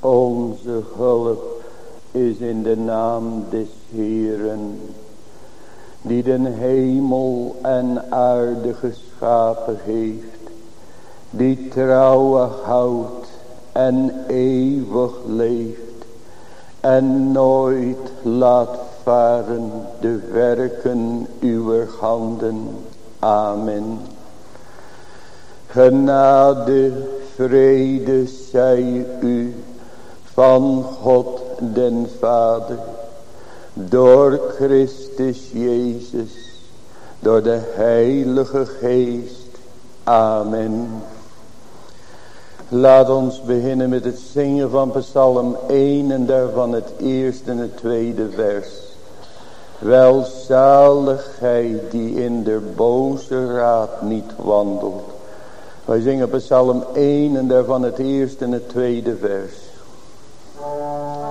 Onze hulp is in de naam des Heeren, die den hemel en aarde geschapen heeft, die trouwen houdt en eeuwig leeft en nooit laat varen de werken uw handen. Amen. Genade, vrede zij u van God den Vader, door Christus Jezus, door de Heilige Geest. Amen. Laat ons beginnen met het zingen van Psalm 1 en daarvan het eerste en het tweede vers. Welzalig gij die in de boze raad niet wandelt. Wij zingen Psalm 1 en daarvan het eerste en het tweede vers. U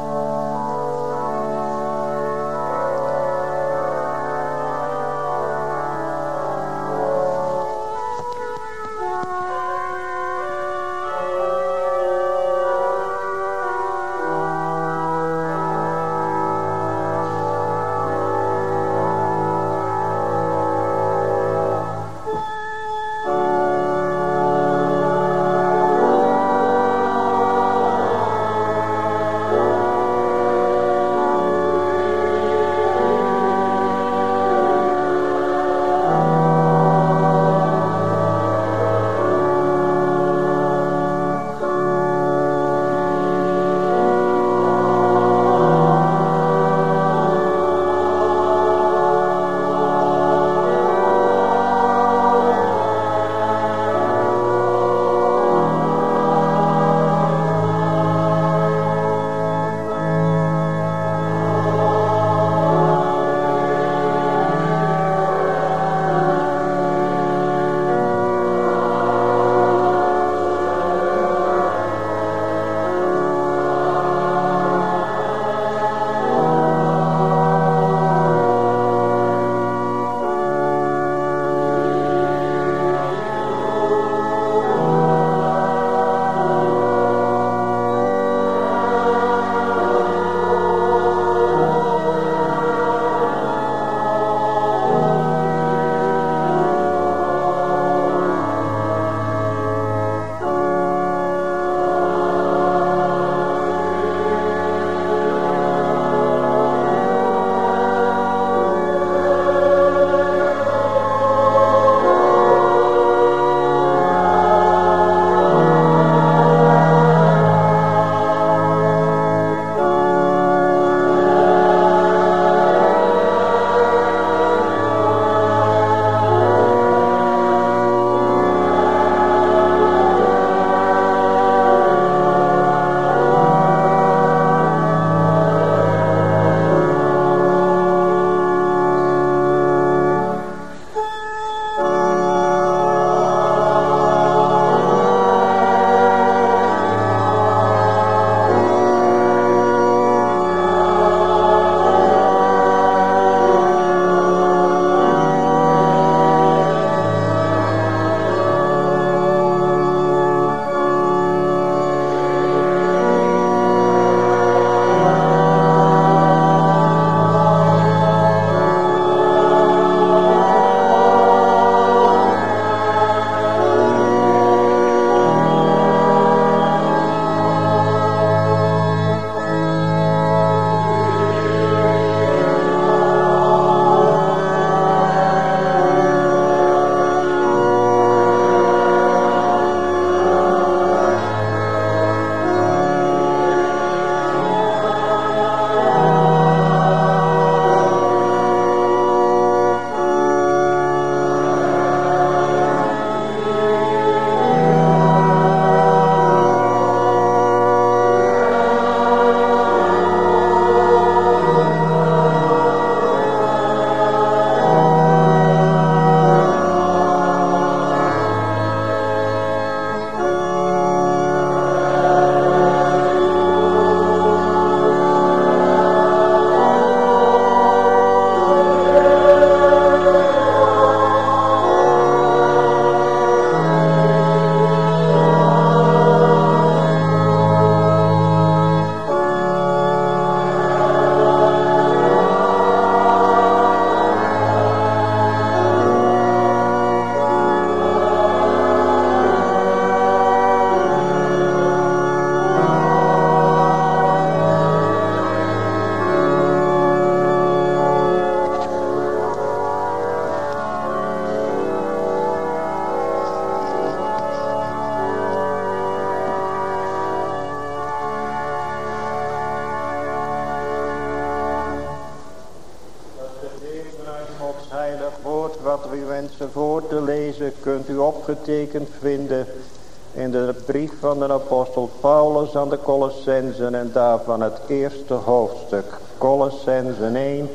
van de apostel Paulus aan de Colossensen en daarvan het eerste hoofdstuk. Colossensen 1,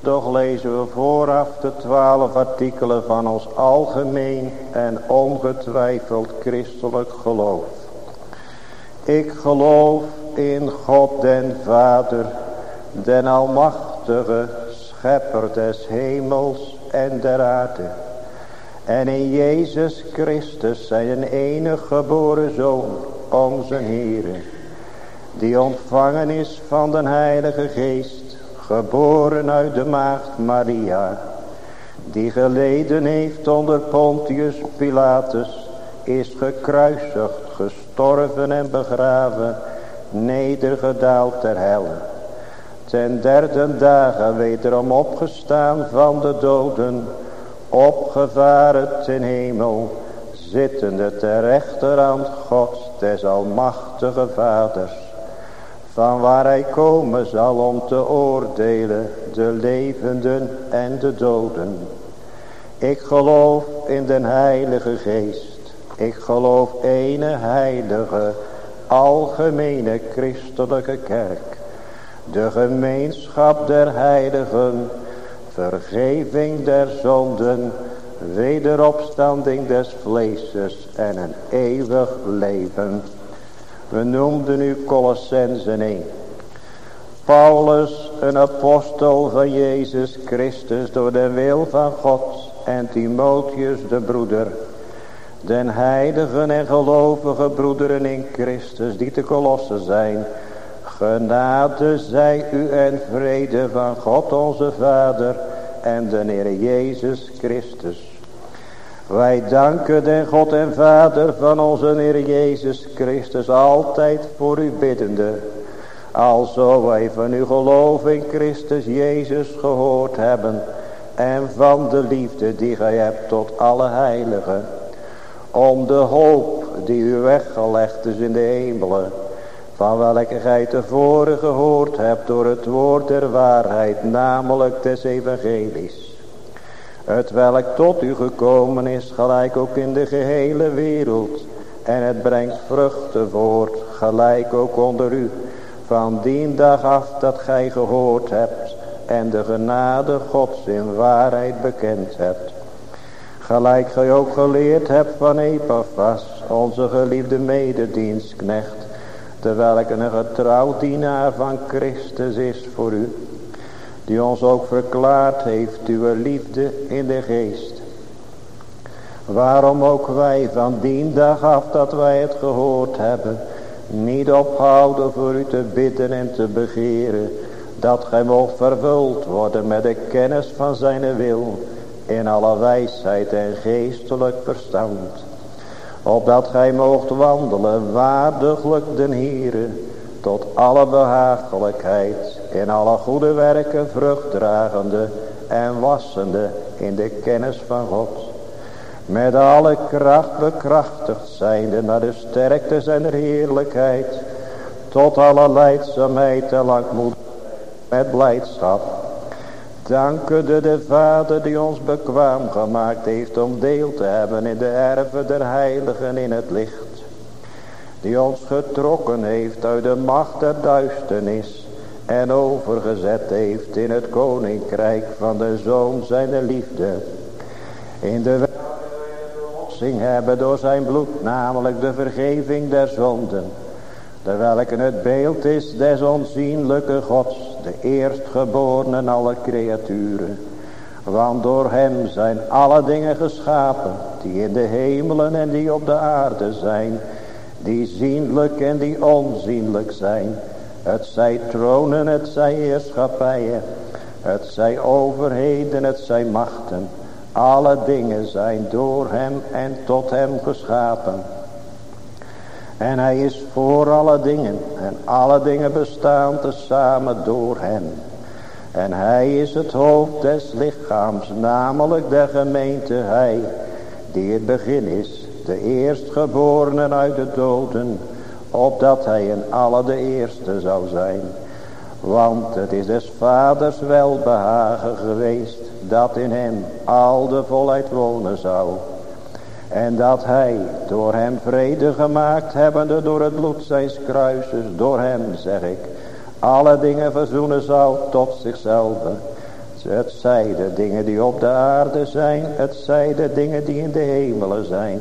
doch lezen we vooraf de twaalf artikelen van ons algemeen en ongetwijfeld christelijk geloof. Ik geloof in God den Vader, den Almachtige, Schepper des hemels en der aarde. En in Jezus Christus zijn enige geboren Zoon, onze Heer, die ontvangen is van den Heilige Geest, geboren uit de Maagd Maria, die geleden heeft onder Pontius Pilatus, is gekruisigd, gestorven en begraven, nedergedaald ter helle. Ten derde dagen wederom opgestaan van de doden, opgevaren ten hemel, zittende ter rechterhand Gods des almachtige vaders, van waar hij komen zal om te oordelen de levenden en de doden. Ik geloof in den heilige geest, ik geloof ene heilige, algemene christelijke kerk, de gemeenschap der heiligen, vergeving der zonden, wederopstanding des vleeses en een eeuwig leven. We noemden nu Colossensen 1. Paulus, een apostel van Jezus Christus door de wil van God en Timotheus de broeder, den heiligen en gelovige broederen in Christus die te kolossen zijn, Genade zij u en vrede van God onze Vader en de Heer Jezus Christus. Wij danken de God en Vader van onze Heer Jezus Christus altijd voor u biddende. Alzo wij van uw geloof in Christus Jezus gehoord hebben. En van de liefde die gij hebt tot alle heiligen. Om de hoop die u weggelegd is in de hemelen van welke gij tevoren gehoord hebt door het woord der waarheid, namelijk des evangelies. Het welk tot u gekomen is, gelijk ook in de gehele wereld, en het brengt vruchten voort, gelijk ook onder u, van die dag af dat gij gehoord hebt, en de genade Gods in waarheid bekend hebt. Gelijk gij ook geleerd hebt van Epaphras, onze geliefde mededienstknecht, terwijl ik een getrouw dienaar van Christus is voor u, die ons ook verklaard heeft uw liefde in de geest. Waarom ook wij van die dag af dat wij het gehoord hebben, niet ophouden voor u te bidden en te begeren, dat gij mocht vervuld worden met de kennis van zijn wil, in alle wijsheid en geestelijk verstand opdat gij moogt wandelen waardiglijk den Heere, tot alle behagelijkheid, in alle goede werken vrucht dragende en wassende in de kennis van God. Met alle kracht bekrachtigd zijnde naar de sterkte zijner heerlijkheid, tot alle leidzaamheid en langmoed met blijdschap Dankende de Vader die ons bekwaam gemaakt heeft om deel te hebben in de erven der heiligen in het licht. Die ons getrokken heeft uit de macht der duisternis en overgezet heeft in het koninkrijk van de Zoon zijner liefde. In de verlossing hebben door zijn bloed, namelijk de vergeving der zonden. De welke het beeld is des onzienlijke Gods de eerstgeborene alle creaturen. Want door hem zijn alle dingen geschapen, die in de hemelen en die op de aarde zijn, die zienlijk en die onzienlijk zijn. Het zij tronen, het zij heerschappijen, het zij overheden, het zij machten. Alle dingen zijn door hem en tot hem geschapen. En hij is voor alle dingen. En alle dingen bestaan tezamen door hem. En hij is het hoofd des lichaams. Namelijk de gemeente hij. Die het begin is. De eerstgeborene uit de doden. Opdat hij in alle de eerste zou zijn. Want het is des vaders welbehagen geweest dat in hem al de volheid wonen zou. En dat hij door hem vrede gemaakt hebbende door het bloed zijns kruises, door hem zeg ik, alle dingen verzoenen zou tot zichzelf. Het zij de dingen die op de aarde zijn, het zij de dingen die in de hemelen zijn.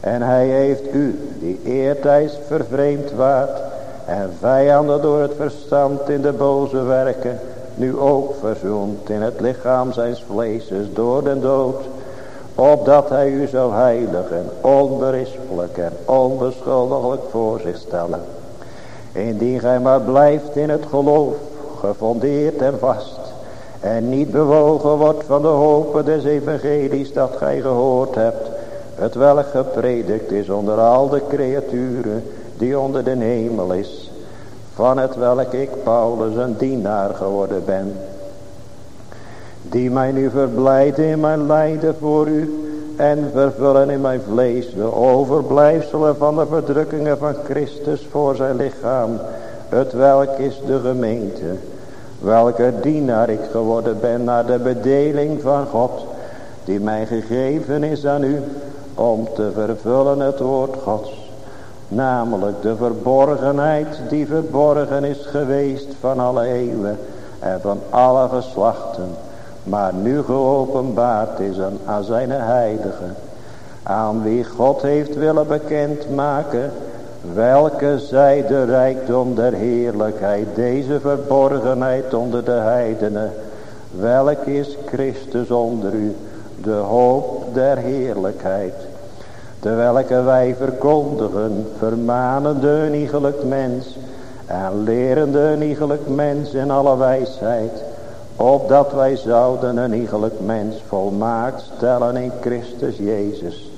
En hij heeft u, die eertijds vervreemd waart, en vijanden door het verstand in de boze werken, nu ook verzoend in het lichaam zijns vleeses door den dood, opdat hij u zou heiligen, onberispelijk en onbeschuldigelijk voor zich stellen. Indien gij maar blijft in het geloof, gefondeerd en vast, en niet bewogen wordt van de hopen des evangelies dat gij gehoord hebt, het welk gepredikt is onder al de creaturen die onder de hemel is, van het welk ik Paulus een dienaar geworden ben, die mij nu verblijdt in mijn lijden voor u en vervullen in mijn vlees de overblijfselen van de verdrukkingen van Christus voor zijn lichaam, het welk is de gemeente, welke dienaar ik geworden ben naar de bedeling van God, die mij gegeven is aan u, om te vervullen het woord Gods. Namelijk de verborgenheid die verborgen is geweest van alle eeuwen en van alle geslachten. Maar nu geopenbaard is aan, zijn heiligen. Aan wie God heeft willen bekendmaken. Welke zij de rijkdom der heerlijkheid. Deze verborgenheid onder de heidenen. Welk is Christus onder u. De hoop der heerlijkheid welke wij verkondigen, vermanende een mens en lerende een mens in alle wijsheid, opdat wij zouden een iegelijk mens volmaakt stellen in Christus Jezus,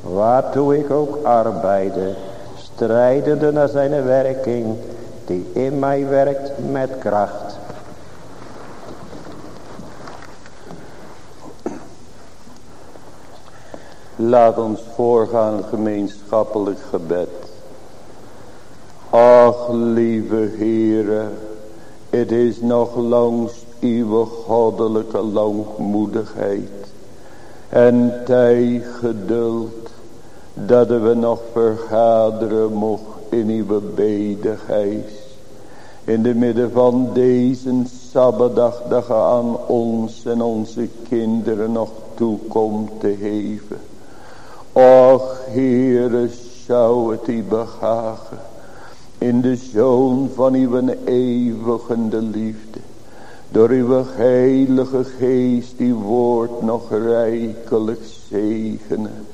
waartoe ik ook arbeide, strijdende naar zijn werking, die in mij werkt met kracht. Laat ons voorgaan gemeenschappelijk gebed. Ach lieve Heere, het is nog langs uw goddelijke langmoedigheid en tijd geduld dat we nog vergaderen mocht in uw bedigheid. In de midden van deze Sabbatdag dat aan ons en onze kinderen nog toekomt te geven. Och, Heere, zou het u begagen in de Zoon van uw eeuwigende liefde. Door uw heilige geest die woord nog rijkelijk zegenen.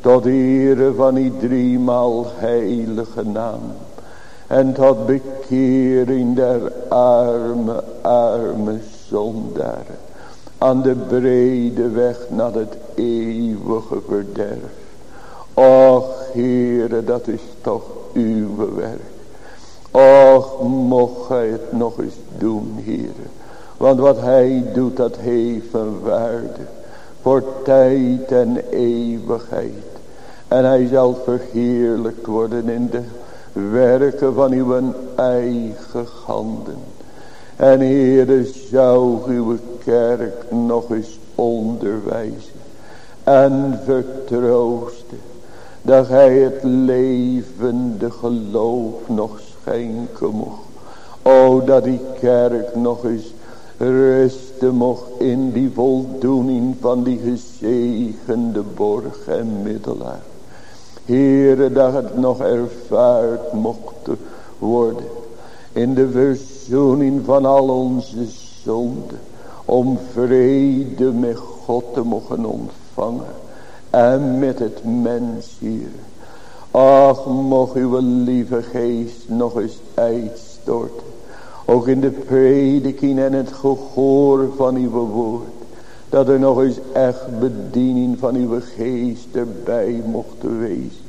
Tot ere van die driemaal heilige naam. En tot bekering der arme, arme zondaren. Aan de brede weg naar het eeuwige verderf. Och Heere, dat is toch uw werk. Och, mocht gij het nog eens doen, Heere. Want wat hij doet, dat heeft een waarde. Voor tijd en eeuwigheid. En hij zal verheerlijkt worden in de werken van uw eigen handen. En Heere, zou uw kerk nog eens onderwijzen. En vertroosten dat gij het levende geloof nog schenken mocht. O dat die kerk nog eens rusten mocht in die voldoening van die gezegende borg en middelaar. Heere dat het nog ervaard mocht worden in de verzoening van al onze zonden. Om vrede met God te mogen ontvangen en met het mens hier. Ach, mocht uw lieve geest nog eens uitstorten. Ook in de prediking en het gehoor van uw woord. Dat er nog eens echt bediening van uw geest erbij mocht wezen.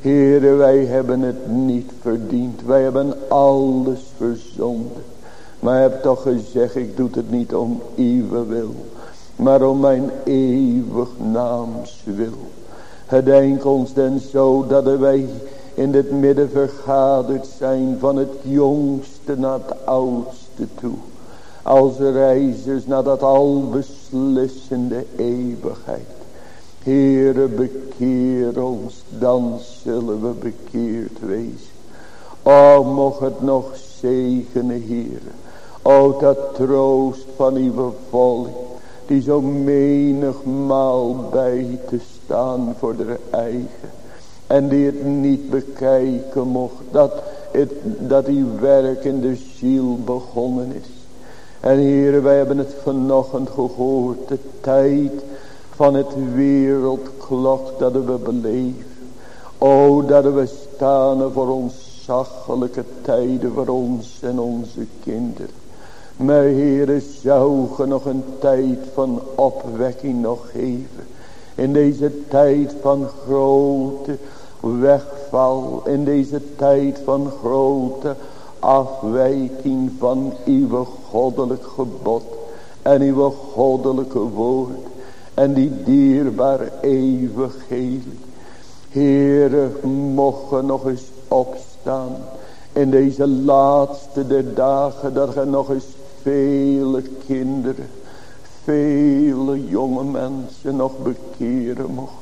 Heere, wij hebben het niet verdiend. Wij hebben alles verzonden. Maar heb toch gezegd, ik doe het niet om uw wil maar om mijn eeuwig naams wil. Gedenk ons den zo dat wij in het midden vergaderd zijn van het jongste naar het oudste toe. Als reizers naar dat albeslissende eeuwigheid. Heere bekeer ons, dan zullen we bekeerd wezen. O mocht het nog zegenen Heere. O dat troost van uw volk. Die zo menigmaal bij te staan voor de eigen. En die het niet bekijken mocht. Dat, dat die werk in de ziel begonnen is. En heren, wij hebben het vanochtend gehoord. De tijd van het wereldklok dat we beleven. O, dat we staan voor ontzaglijke tijden voor ons en onze kinderen. Maar heren, zou ge nog een tijd van opwekking nog geven. In deze tijd van grote wegval. In deze tijd van grote afwijking van uw goddelijk gebod. En uw goddelijke woord. En die dierbare evangelie. Heere, mogen nog eens opstaan. In deze laatste der dagen. Dat er nog eens vele kinderen. Vele jonge mensen nog bekeren mocht.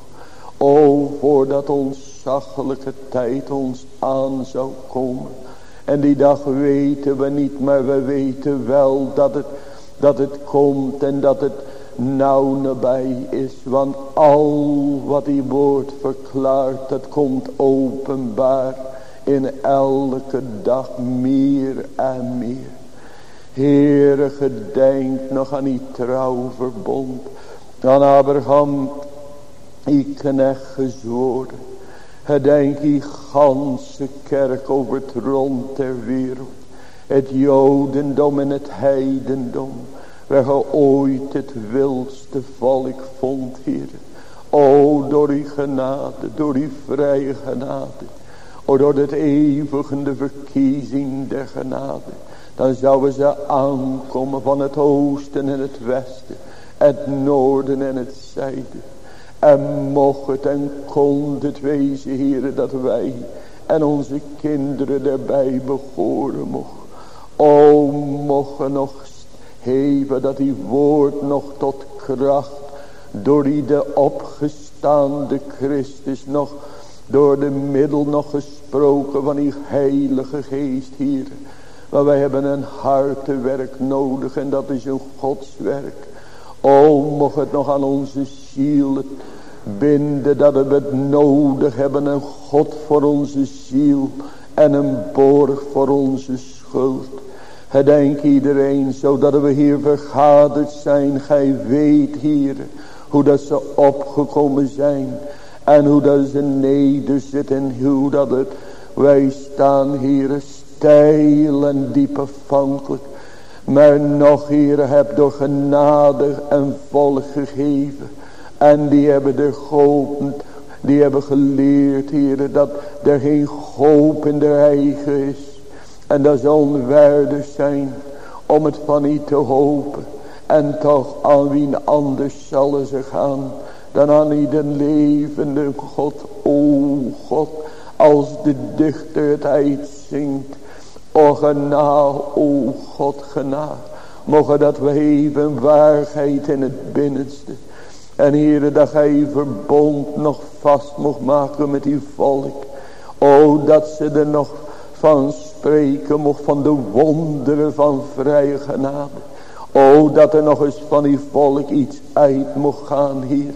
O, voordat ons zachelijke tijd ons aan zou komen. En die dag weten we niet, maar we weten wel dat het, dat het komt en dat het nauw nabij is. Want al wat die woord verklaart, dat komt openbaar in elke dag meer en meer. Heere, gedenk nog aan die trouwverbond. Aan Abraham, die knecht gezworen. Gedenk die ganse kerk over het rond ter wereld. Het jodendom en het heidendom. Waar je ooit het wildste volk vond, Heer. O, door die genade, door die vrije genade. O, door het eeuwige verkiezing der genade. Dan zouden ze aankomen van het oosten en het westen. Het noorden en het zuiden. En mocht het en kon het wezen, heren, dat wij en onze kinderen erbij behoren mocht. O, mocht nog heven dat die woord nog tot kracht door die de opgestaande Christus nog door de middel nog gesproken van die heilige geest hier. Maar wij hebben een hartewerk nodig en dat is een godswerk. O, mocht het nog aan onze ziel binden dat we het nodig hebben. Een God voor onze ziel en een borg voor onze schuld. Gedenk iedereen, zodat we hier vergaderd zijn. Gij weet hier, hoe dat ze opgekomen zijn. En hoe dat ze nederzitten en hoe dat het, wij staan hier steil en diep afhankelijk. Maar nog hier heb door genade en volk gegeven. En die hebben de geopend, die hebben geleerd hier dat er geen hoop in de eigen is. En dat zal onwaardig zijn om het van u te hopen. En toch aan wie anders zullen ze gaan dan aan ieder levende God. O God, als de dichter het uitzingt. O o God genade. Mogen dat we even waarheid in het binnenste. En heren dat gij verbond nog vast mocht maken met uw volk. O dat ze er nog van spreken mocht van de wonderen van vrije genade. O dat er nog eens van uw volk iets uit mocht gaan hier.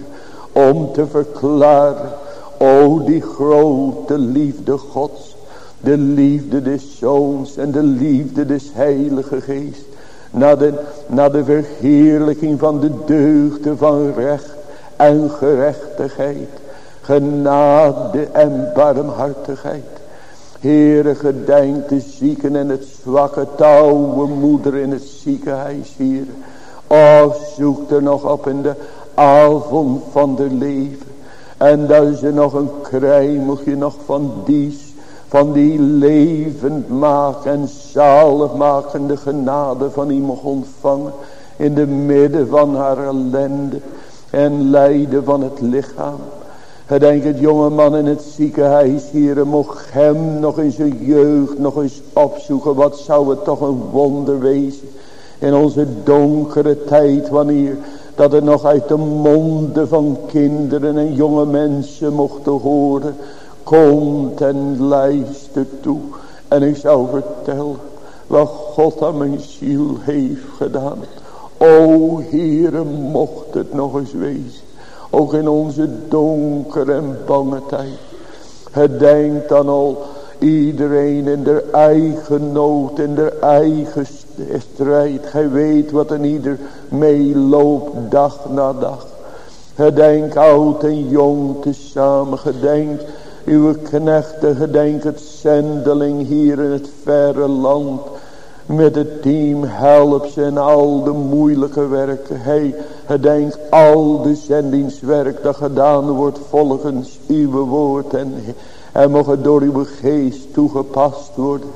Om te verklaren. O die grote liefde gods. De liefde des zoons en de liefde des heilige geest. Naar de, naar de verheerlijking van de deugden van recht en gerechtigheid. Genade en barmhartigheid. Heere gedenk de zieken en het zwakke touwe moeder in het ziekenhuis hier. O zoek er nog op in de avond van de leven. En dat ze nog een kruimeltje nog van dies. Van die levend maken en zaligmakende genade van iemand ontvangen. In de midden van haar ellende en lijden van het lichaam. Gedenk het jonge man in het ziekenhuis, hier mocht hem nog in zijn jeugd nog eens opzoeken. Wat zou het toch een wonder wezen. In onze donkere tijd, wanneer dat er nog uit de monden van kinderen en jonge mensen mochten horen. Komt en luister toe. En ik zou vertellen wat God aan mijn ziel heeft gedaan. O Heere, mocht het nog eens wezen. Ook in onze donkere en bange tijd. Het denkt dan al iedereen in de eigen nood, in de eigen strijd. Gij weet wat een ieder meeloopt dag na dag. Gedenk oud en jong tezamen. Gedenk uw knechten. Gedenk het zendeling hier in het verre land. Met het team helpt ze in al de moeilijke werken. Hij gedenkt al de zendingswerk dat gedaan wordt volgens uw woord. En, en het door uw geest toegepast worden.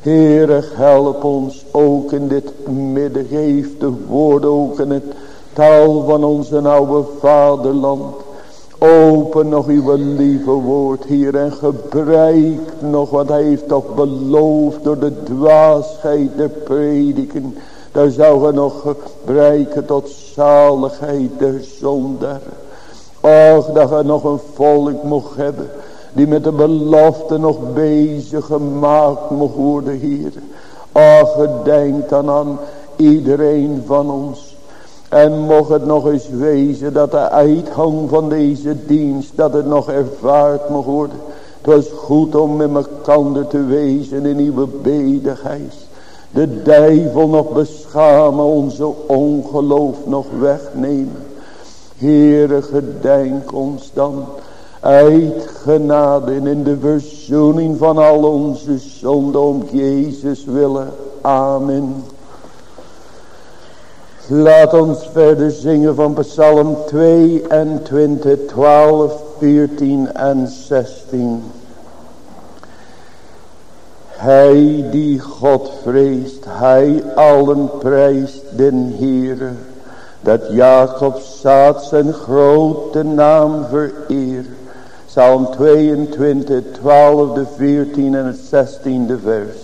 Heere, help ons ook in dit midden. Geef de woorden ook in het taal van onze oude vaderland. Open nog uw lieve woord hier en gebruik nog wat hij heeft toch beloofd door de dwaasheid der prediken. Daar zou hij nog gebruiken tot zaligheid der zonder. Och, dat hij nog een volk mocht hebben. Die met de belofte nog bezig gemaakt mocht worden, hier. Och, gedenk dan aan iedereen van ons. En mocht het nog eens wezen dat de uithang van deze dienst, dat het nog ervaard mag worden. Het was goed om met elkaar te wezen in uw bedigheid. De duivel nog beschamen, onze ongeloof nog wegnemen. Heere, gedenk ons dan uit genade en in de verzoening van al onze zonden om Jezus willen. Amen. Laat ons verder zingen van Psalm 22, 12, 14 en 16. Hij die God vreest, hij allen prijst den Heere. Dat Jacob zaad zijn grote naam vereer. Psalm 22, 12, 14 en het 16e vers.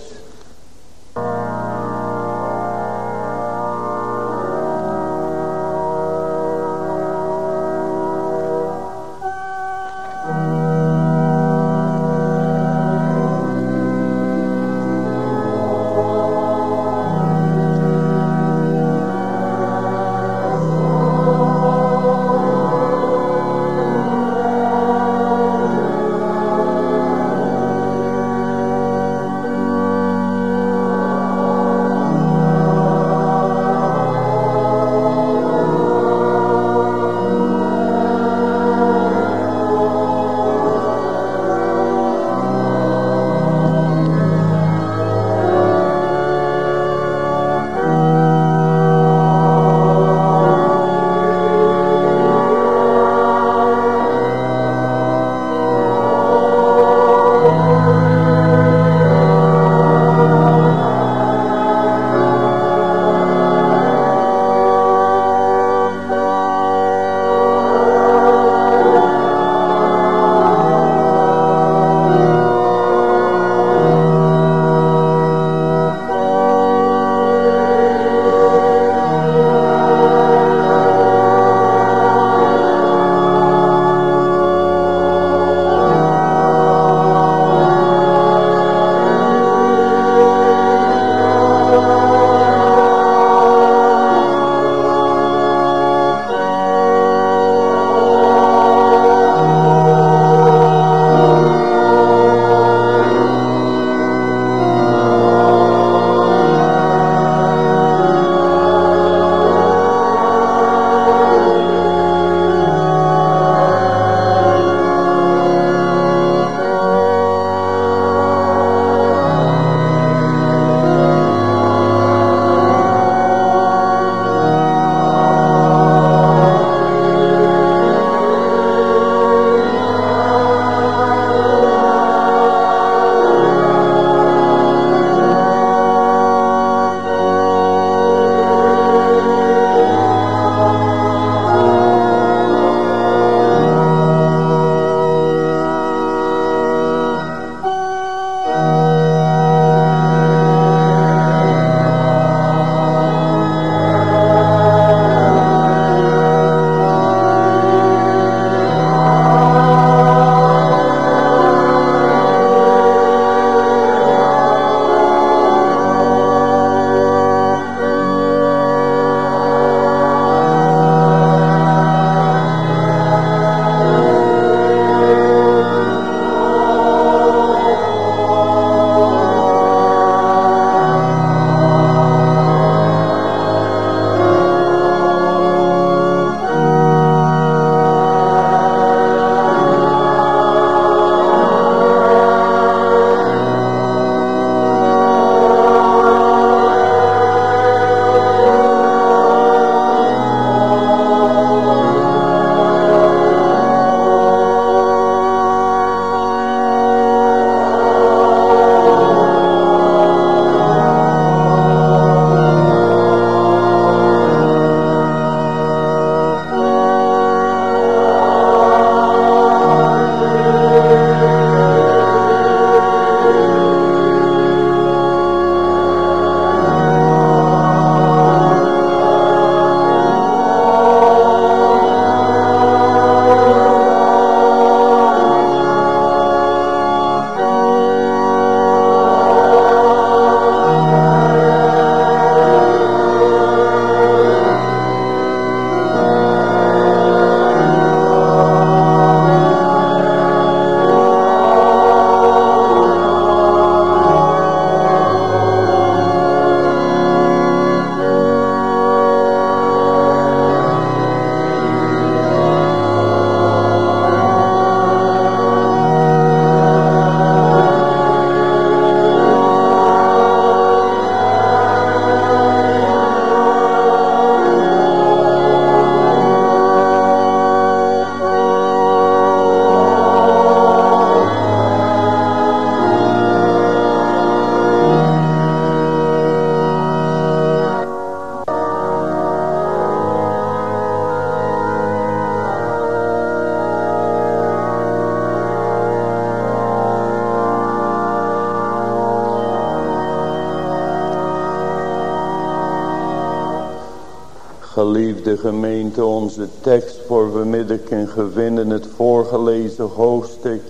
Geliefde gemeente, onze tekst voor vanmiddag in gevinden het voorgelezen hoofdstuk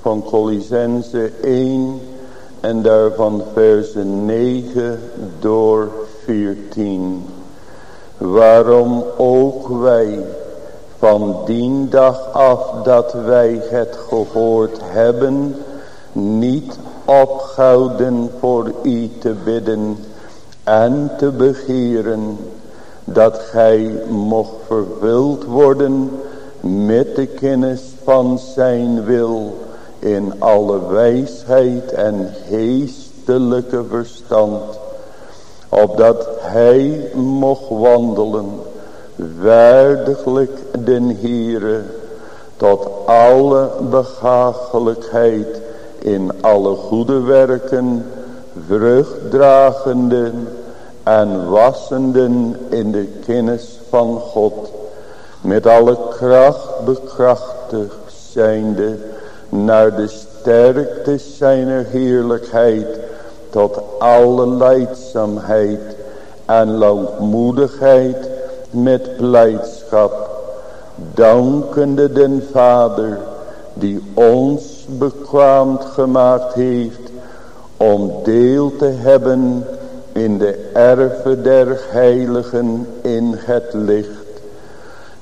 van Colossense 1 en daarvan versen 9 door 14. Waarom ook wij van die dag af dat wij het gehoord hebben, niet ophouden voor u te bidden en te begeren gij mocht vervuld worden met de kennis van zijn wil in alle wijsheid en geestelijke verstand, opdat hij mocht wandelen waardiglijk den Heere tot alle begagelijkheid in alle goede werken, vruchtdragenden en wassenden in de kennis van God, met alle kracht bekrachtigd zijnde naar de sterkte zijner heerlijkheid, tot alle leidzaamheid en langmoedigheid met blijdschap, dankende den Vader, die ons bekwaamd gemaakt heeft, om deel te hebben in de erve der heiligen in het licht.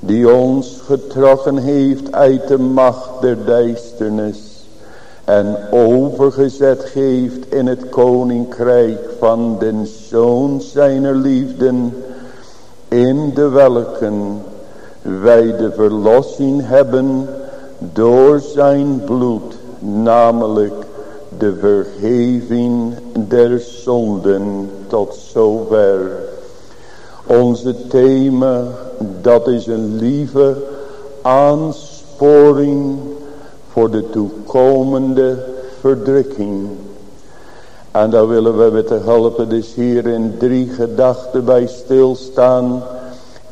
Die ons getrokken heeft uit de macht der duisternis. En overgezet geeft in het koninkrijk van den zoon zijner liefden. In de welken wij de verlossing hebben door zijn bloed. Namelijk de vergeving der zonden tot zover. Onze thema, dat is een lieve aansporing voor de toekomende verdrukking. En daar willen we met de hulp dus hier in drie gedachten bij stilstaan.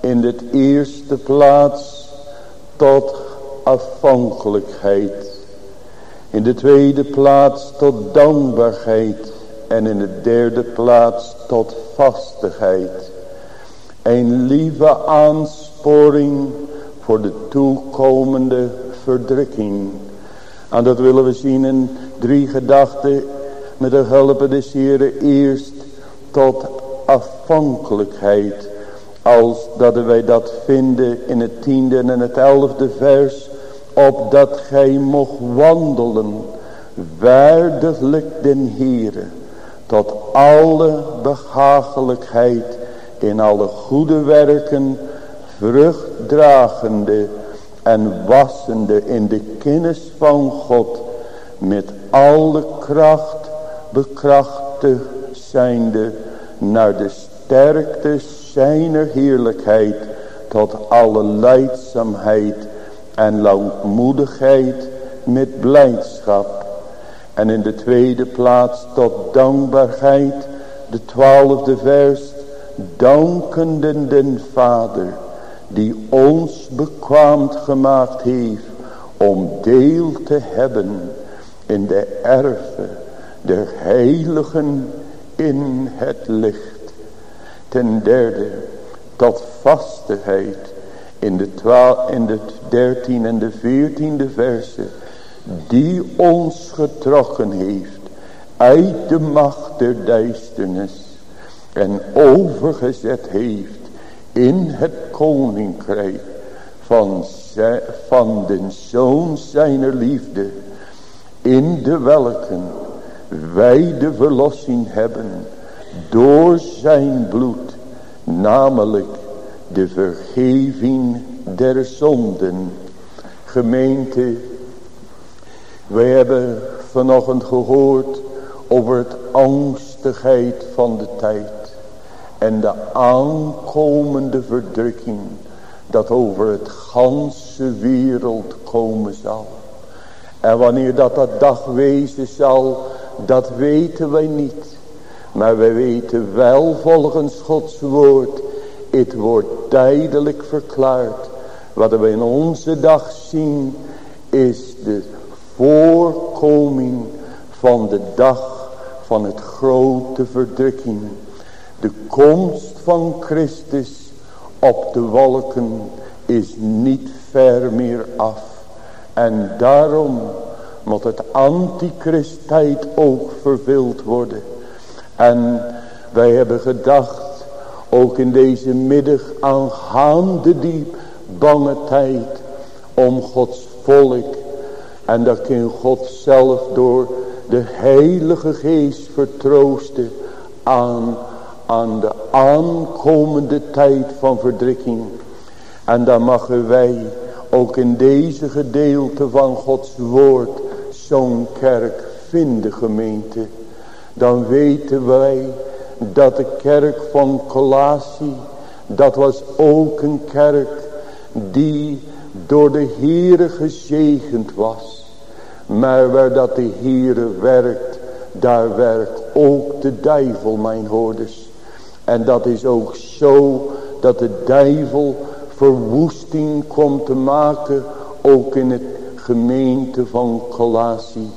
In het eerste plaats tot afhankelijkheid. In de tweede plaats tot dankbaarheid. En in de derde plaats tot vastigheid. Een lieve aansporing voor de toekomende verdrukking. En dat willen we zien in drie gedachten met de hulp des Heren eerst tot afhankelijkheid. Als dat wij dat vinden in het tiende en het elfde vers opdat gij mocht wandelen waardiglijk den Heere tot alle behagelijkheid in alle goede werken vruchtdragende en wassende in de kennis van God met alle kracht bekrachtigd zijnde naar de sterkte zijner heerlijkheid tot alle leidzaamheid en langmoedigheid met blijdschap. En in de tweede plaats tot dankbaarheid, de twaalfde vers, dankenden den Vader, die ons bekwaamd gemaakt heeft om deel te hebben in de erve der heiligen in het licht. Ten derde, tot vastigheid in de, in de dertien en de veertiende verse. Die ons getrokken heeft uit de macht der duisternis. En overgezet heeft in het koninkrijk van, van den zoon zijner liefde. In de welken wij de verlossing hebben door zijn bloed. Namelijk de vergeving der zonden. Gemeente, wij hebben vanochtend gehoord over het angstigheid van de tijd. En de aankomende verdrukking dat over het ganse wereld komen zal. En wanneer dat dat dag wezen zal, dat weten wij niet. Maar wij weten wel volgens Gods woord het wordt duidelijk verklaard. Wat we in onze dag zien is de voorkoming van de dag van het grote verdrukking. De komst van Christus op de wolken is niet ver meer af. En daarom moet het antichristtijd ook vervuld worden. En wij hebben gedacht, ook in deze middag aangaande die bange tijd om Gods volk. En dat kan God zelf door de heilige geest vertroosten aan, aan de aankomende tijd van verdrukking. En dan mogen wij ook in deze gedeelte van Gods woord zo'n kerk vinden gemeente. Dan weten wij dat de kerk van Colossae, dat was ook een kerk die door de Heere gezegend was. Maar waar dat de Heere werkt, daar werkt ook de duivel, mijn hoorders. En dat is ook zo dat de duivel verwoesting komt te maken, ook in het gemeente van Colossae.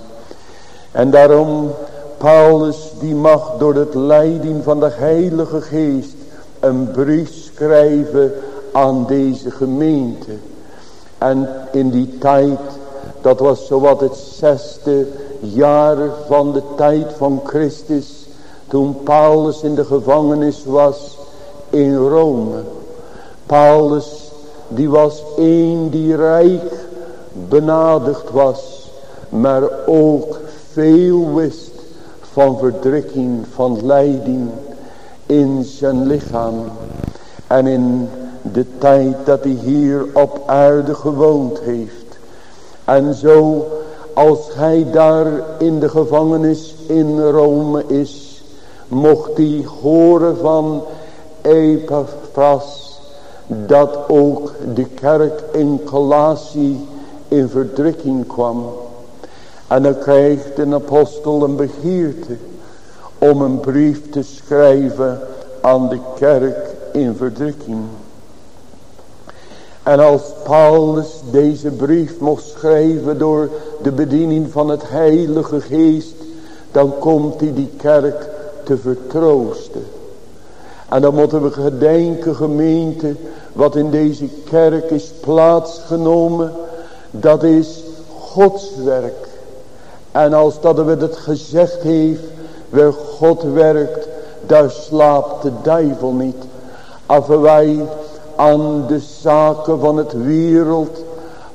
En daarom, Paulus die mag door het leiding van de Heilige Geest een brief schrijven aan deze gemeente. En in die tijd, dat was zowat het zesde jaar van de tijd van Christus. Toen Paulus in de gevangenis was in Rome. Paulus die was een die rijk benadigd was. Maar ook veel wist van verdrukking, van leiding in zijn lichaam. En in de tijd dat hij hier op aarde gewoond heeft. En zo als hij daar in de gevangenis in Rome is. Mocht hij horen van Epaphras. Dat ook de kerk in Colossae in verdrukking kwam. En dan krijgt een apostel een begeerte om een brief te schrijven aan de kerk in verdrukking. En als Paulus deze brief mocht schrijven door de bediening van het heilige geest. Dan komt hij die kerk te vertroosten. En dan moeten we gedenken gemeente wat in deze kerk is plaatsgenomen. Dat is Gods werk. En als dat we het gezegd heeft, waar God werkt, daar slaapt de duivel niet. Als wij aan de zaken van het wereld,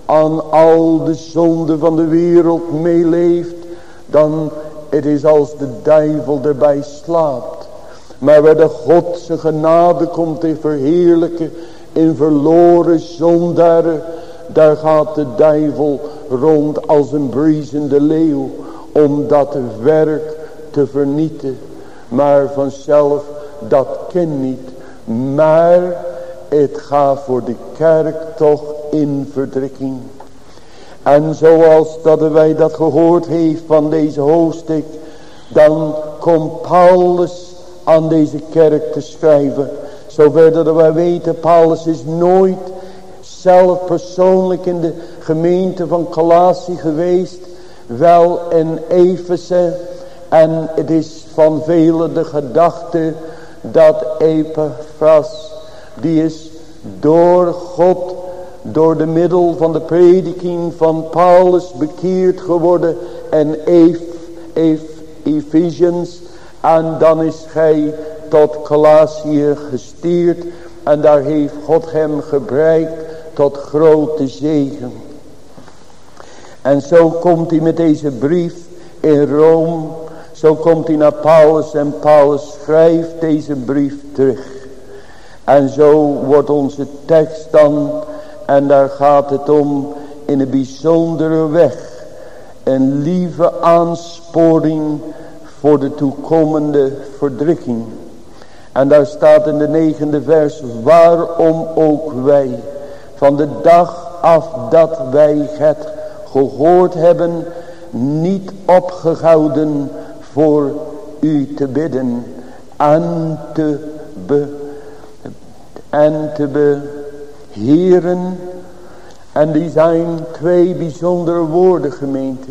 aan al de zonden van de wereld meeleeft, dan het is als de duivel erbij slaapt. Maar waar de Godse genade komt te verheerlijken in verloren zondaren, daar gaat de duivel rond als een briesende leeuw om dat werk te vernieten. Maar vanzelf, dat ken niet. Maar het gaat voor de kerk toch in verdrukking. En zoals dat wij dat gehoord heeft van deze hoofdstuk. Dan komt Paulus aan deze kerk te schrijven. Zover dat wij weten, Paulus is nooit zelf persoonlijk in de gemeente van Colossae geweest. Wel in Efeze. En het is van velen de gedachte dat Epaphras die is door God, door de middel van de prediking van Paulus bekeerd geworden. En Ephesians. En dan is hij tot Colossae gestuurd. En daar heeft God hem gebruikt tot grote zegen. En zo komt hij met deze brief in Rome. Zo komt hij naar Paulus en Paulus schrijft deze brief terug. En zo wordt onze tekst dan, en daar gaat het om, in een bijzondere weg. Een lieve aansporing voor de toekomende verdrukking. En daar staat in de negende vers, waarom ook wij, van de dag af dat wij het gehoord hebben, niet opgehouden voor u te bidden en te be en te beheren. En die zijn twee bijzondere woorden gemeente.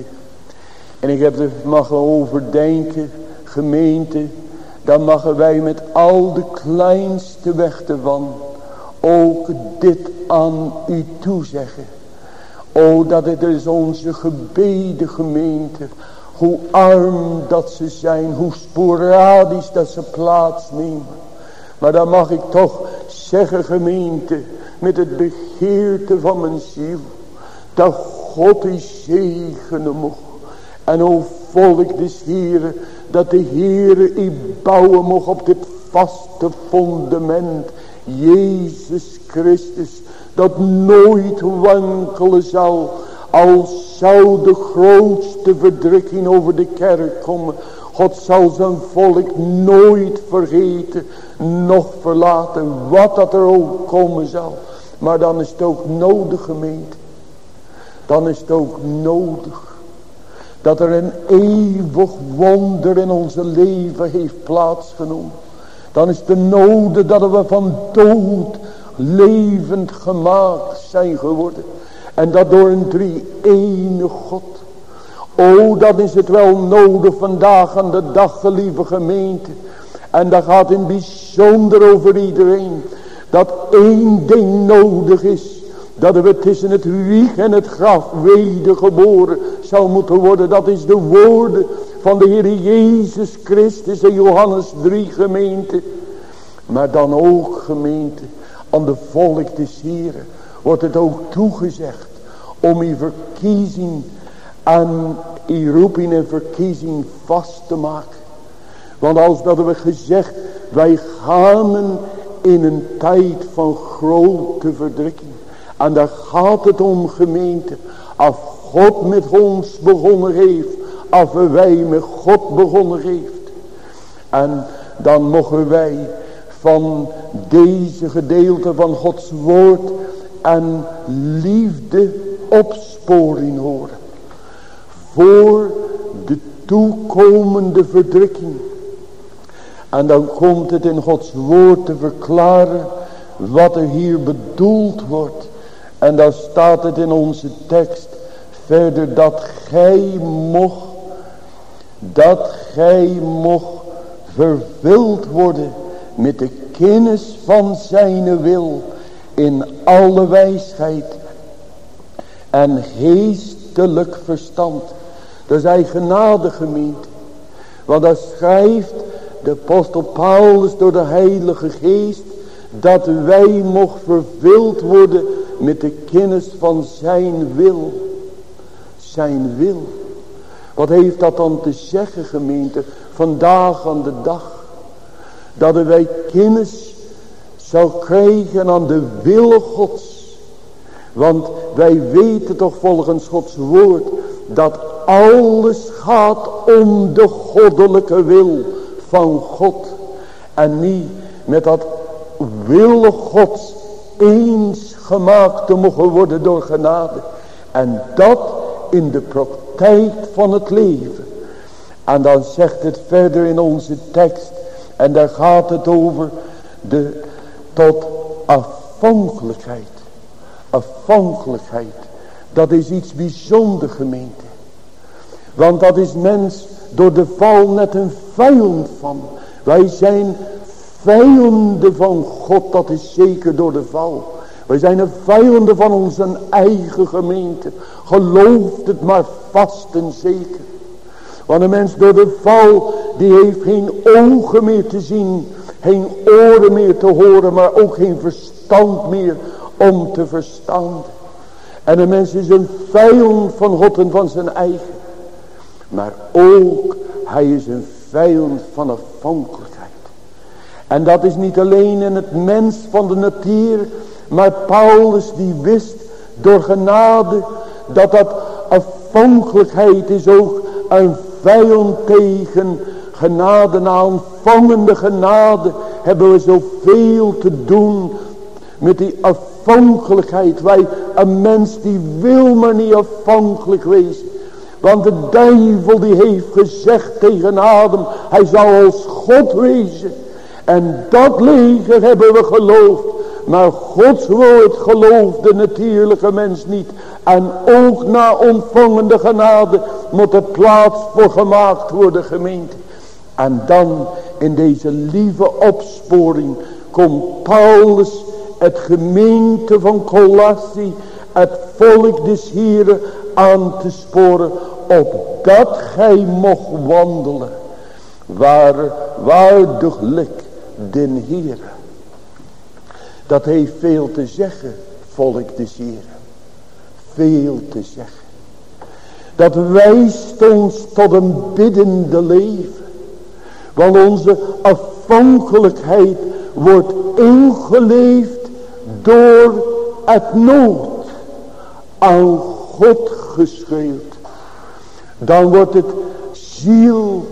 En ik heb er mogen overdenken gemeente. Dan mogen wij met al de kleinste weg van ook dit aan u toezeggen. O dat het is onze gebeden gemeente. Hoe arm dat ze zijn. Hoe sporadisch dat ze plaatsnemen. Maar dan mag ik toch zeggen gemeente. Met het begeerte van mijn ziel. Dat God u zegenen mocht. En o volk des Heeren. Dat de Heere u bouwen mocht op dit vaste fundament. Jezus Christus. Dat nooit wankelen zal. Als zou de grootste verdrukking over de kerk komen. God zal zijn volk nooit vergeten. Nog verlaten. Wat dat er ook komen zal. Maar dan is het ook nodig gemeente. Dan is het ook nodig. Dat er een eeuwig wonder in onze leven heeft plaatsgenomen. Dan is de nodig dat we van dood levend gemaakt zijn geworden. En dat door een drie ene God. O, dat is het wel nodig vandaag aan de dag, gelieve gemeente. En dat gaat in bijzonder over iedereen. Dat één ding nodig is. Dat we tussen het wieg en het graf wedergeboren zou moeten worden. Dat is de woorden van de Heer Jezus Christus in Johannes 3 gemeente. Maar dan ook gemeente aan de volk des Heren wordt het ook toegezegd om uw verkiezing aan uw roeping en verkiezing vast te maken. Want als dat we gezegd, wij gaan in een tijd van grote verdrukking. En daar gaat het om gemeente. Als God met ons begonnen heeft. Als wij met God begonnen heeft. En dan mogen wij van deze gedeelte van Gods woord en liefde opsporing horen. Voor de toekomende verdrukking. En dan komt het in Gods woord te verklaren wat er hier bedoeld wordt. En dan staat het in onze tekst verder dat gij mocht, dat gij mocht vervuld worden met de kennis van zijn wil in alle wijsheid en geestelijk verstand. Dat is genade gemeente. Want daar schrijft de apostel Paulus door de heilige geest dat wij mocht vervuld worden met de kennis van zijn wil. Zijn wil. Wat heeft dat dan te zeggen gemeente vandaag aan de dag? Dat wij kennis zou krijgen aan de wil gods. Want wij weten toch volgens Gods woord dat alles gaat om de goddelijke wil van God. En niet met dat wil gods eens gemaakt te mogen worden door genade. En dat in de praktijk van het leven. En dan zegt het verder in onze tekst. En daar gaat het over de tot afhankelijkheid. Afhankelijkheid. Dat is iets bijzonder gemeente. Want dat is mens door de val net een vijand van. Wij zijn vijanden van God. Dat is zeker door de val. Wij zijn een vijanden van onze eigen gemeente. Geloof het maar vast en zeker. Want een mens door de val, die heeft geen ogen meer te zien. Geen oren meer te horen, maar ook geen verstand meer om te verstaan. En een mens is een vijand van God en van zijn eigen. Maar ook, hij is een vijand van afhankelijkheid. En dat is niet alleen in het mens van de natuur, maar Paulus die wist door genade dat dat afhankelijkheid is ook een vijand tegen genade, na ontvangende genade, hebben we zoveel te doen met die afhankelijkheid. Wij, een mens die wil maar niet afhankelijk wezen. Want de duivel die heeft gezegd tegen Adam, hij zou als God wezen. En dat leger hebben we geloofd. Maar Gods woord gelooft de natuurlijke mens niet. En ook na ontvangende genade moet er plaats voor gemaakt worden gemeente. En dan in deze lieve opsporing komt Paulus het gemeente van Colossi, het volk des Heren aan te sporen, opdat gij mocht wandelen, waar waardiglijk den Heren. Dat heeft veel te zeggen, volk des Heren. Veel te zeggen. Dat wijst ons tot een biddende leven. Want onze afhankelijkheid wordt ingeleefd door het nood aan God geschreeuwd. Dan wordt het ziel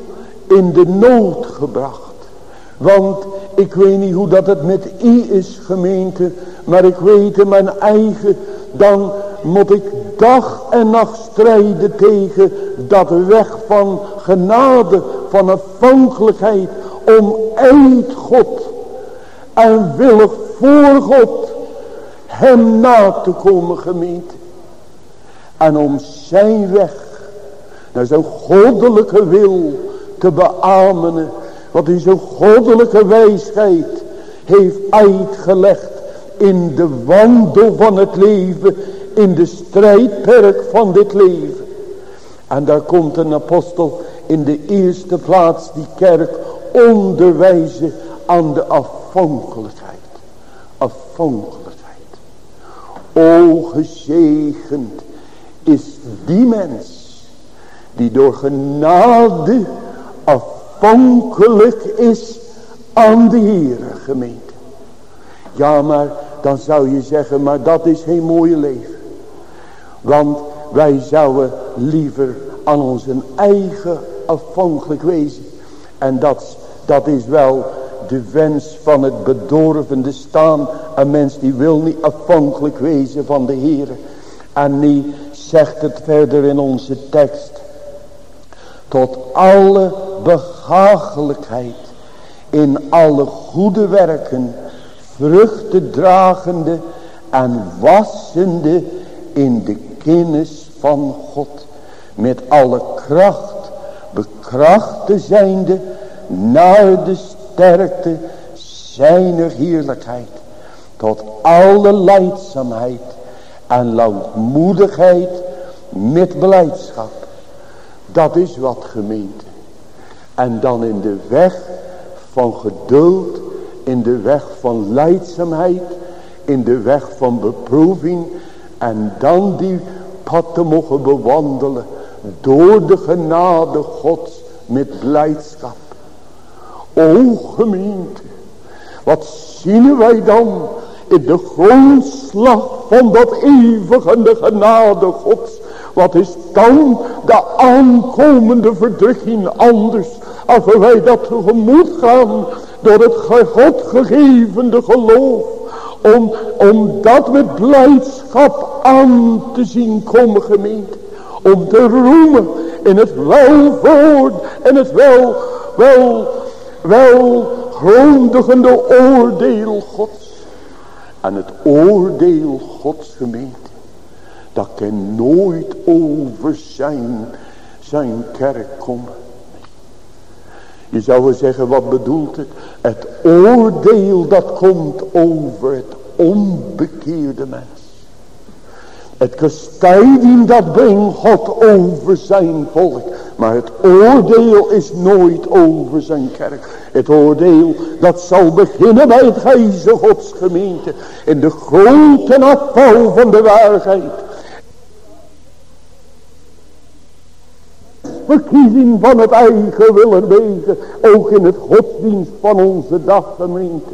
in de nood gebracht. Want ik weet niet hoe dat het met i is gemeente. Maar ik weet in mijn eigen. Dan moet ik dag en nacht strijden tegen dat weg van genade. Van afhankelijkheid. Om eind God. En willig voor God. Hem na te komen gemeente. En om zijn weg. Naar zo'n goddelijke wil te beamen wat hij zo goddelijke wijsheid heeft uitgelegd in de wandel van het leven, in de strijdperk van dit leven. En daar komt een apostel in de eerste plaats die kerk onderwijzen aan de afhankelijkheid. Afhankelijkheid. O gezegend is die mens die door genade af afhankelijk is aan de Heere gemeente. Ja, maar dan zou je zeggen, maar dat is geen mooie leven. Want wij zouden liever aan onze eigen afhankelijk wezen. En dat, dat is wel de wens van het bedorvende staan. Een mens die wil niet afhankelijk wezen van de Heer. En niet zegt het verder in onze tekst. Tot alle behagelijkheid in alle goede werken, vruchten dragende en wassende in de kennis van God. Met alle kracht bekrachten zijnde naar de sterkte zijner heerlijkheid. Tot alle leidzaamheid en langmoedigheid met beleidschap. Dat is wat gemeente. En dan in de weg van geduld. In de weg van leidzaamheid. In de weg van beproeving. En dan die pad te mogen bewandelen. Door de genade gods met blijdschap. O gemeente. Wat zien wij dan in de grondslag van dat eeuwige genade gods. Wat is dan de aankomende verdrukking anders als wij dat tegemoet gaan door het God gegevende geloof. Om, om dat met blijdschap aan te zien komen gemeente. Om te roemen in het welvoort en het wel, wel, wel grondigende oordeel Gods. En het oordeel Gods gemeente. Dat kan nooit over zijn, zijn kerk komen. Je zou zeggen, wat bedoelt het? Het oordeel dat komt over het onbekeerde mens. Het kastijding dat brengt God over zijn volk. Maar het oordeel is nooit over zijn kerk. Het oordeel dat zal beginnen bij het gijze Gods gemeente. In de grote afval van de waarheid. verkiezing van het eigen willen wezen. Ook in het godsdienst van onze dag gemeente.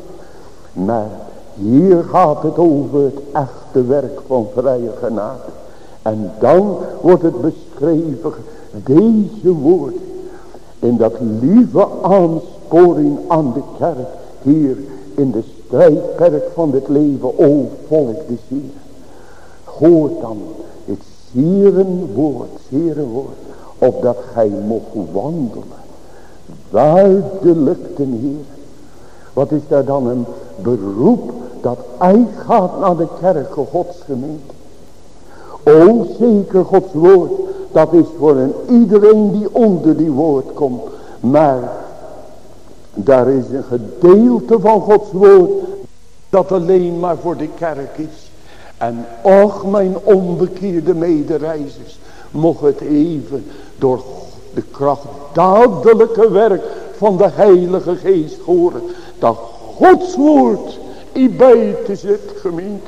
Maar hier gaat het over het echte werk van vrije genade. En dan wordt het beschreven, deze woorden, in dat lieve aansporing aan de kerk, hier in de strijdperk van dit leven, o volk des Heer. Hoort dan het zere woord, zere woord, opdat gij mocht wandelen. Duidelijk ten Heer. Wat is daar dan een beroep dat uitgaat naar de kerken Gods gemeente. O zeker Gods woord. Dat is voor een iedereen die onder die woord komt. Maar daar is een gedeelte van Gods woord Dat alleen maar voor de kerk is. En och mijn onbekeerde medereizers. Mocht het even door de krachtdadelijke werk van de heilige geest horen. Dat Gods woord in buiten zit gemeente.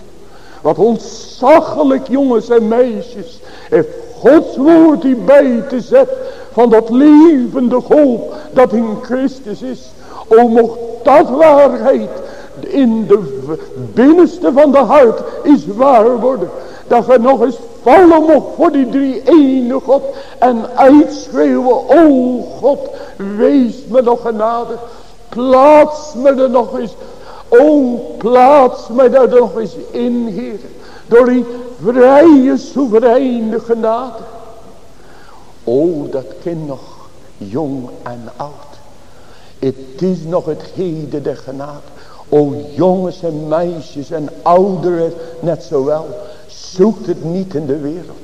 Wat ontzaglijk jongens en meisjes. Heeft Gods woord in buiten zet. Van dat levende hoop dat in Christus is. O mocht dat waarheid in de binnenste van de hart is waar worden. Dat je nog eens vallen mocht voor die drie ene God. En uitschreeuwen, o God, wees me nog genade. Plaats me er nog eens. O, plaats me er nog eens in, Heer. Door die vrije, soevereine genade. O, dat kind nog jong en oud. Het is nog het heden der genade. O jongens en meisjes en ouderen net zowel. Zoekt het niet in de wereld.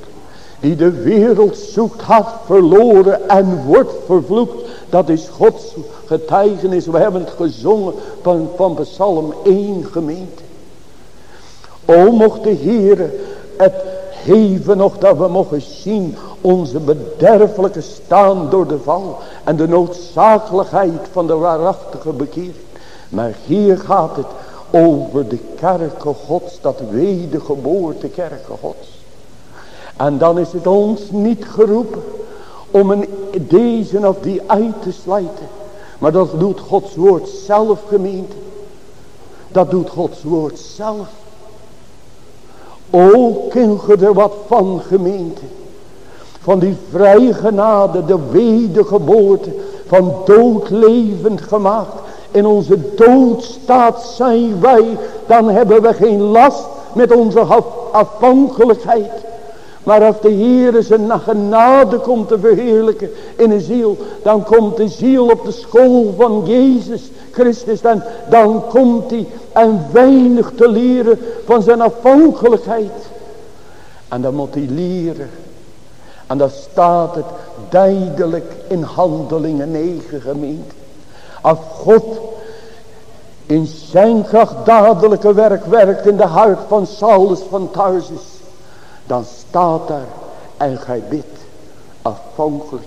Die de wereld zoekt had verloren en wordt vervloekt. Dat is Gods getuigenis. We hebben het gezongen van, van Psalm 1 gemeente. O mocht de Heer het geven nog dat we mogen zien onze bederfelijke staan door de val. En de noodzakelijkheid van de waarachtige bekering. Maar hier gaat het over de kerken gods, dat wedergeboorte kerken gods. En dan is het ons niet geroepen om een deze of die uit te sluiten. Maar dat doet Gods woord zelf gemeente. Dat doet Gods woord zelf. O, ken er wat van gemeente. Van die vrije genade, de wedergeboorte, van dood levend gemaakt. In onze doodstaat zijn wij, dan hebben we geen last met onze afhankelijkheid. Maar als de Heer zijn genade komt te verheerlijken in een ziel. Dan komt de ziel op de school van Jezus Christus. En dan komt hij en weinig te leren van zijn afhankelijkheid. En dan moet hij leren. En dan staat het duidelijk in handelingen 9 gemeente. Als God in zijn krachtdadelijke werk werkt in de hart van Saulus van Tarsus. Dan staat daar en gij bidt afhankelijk.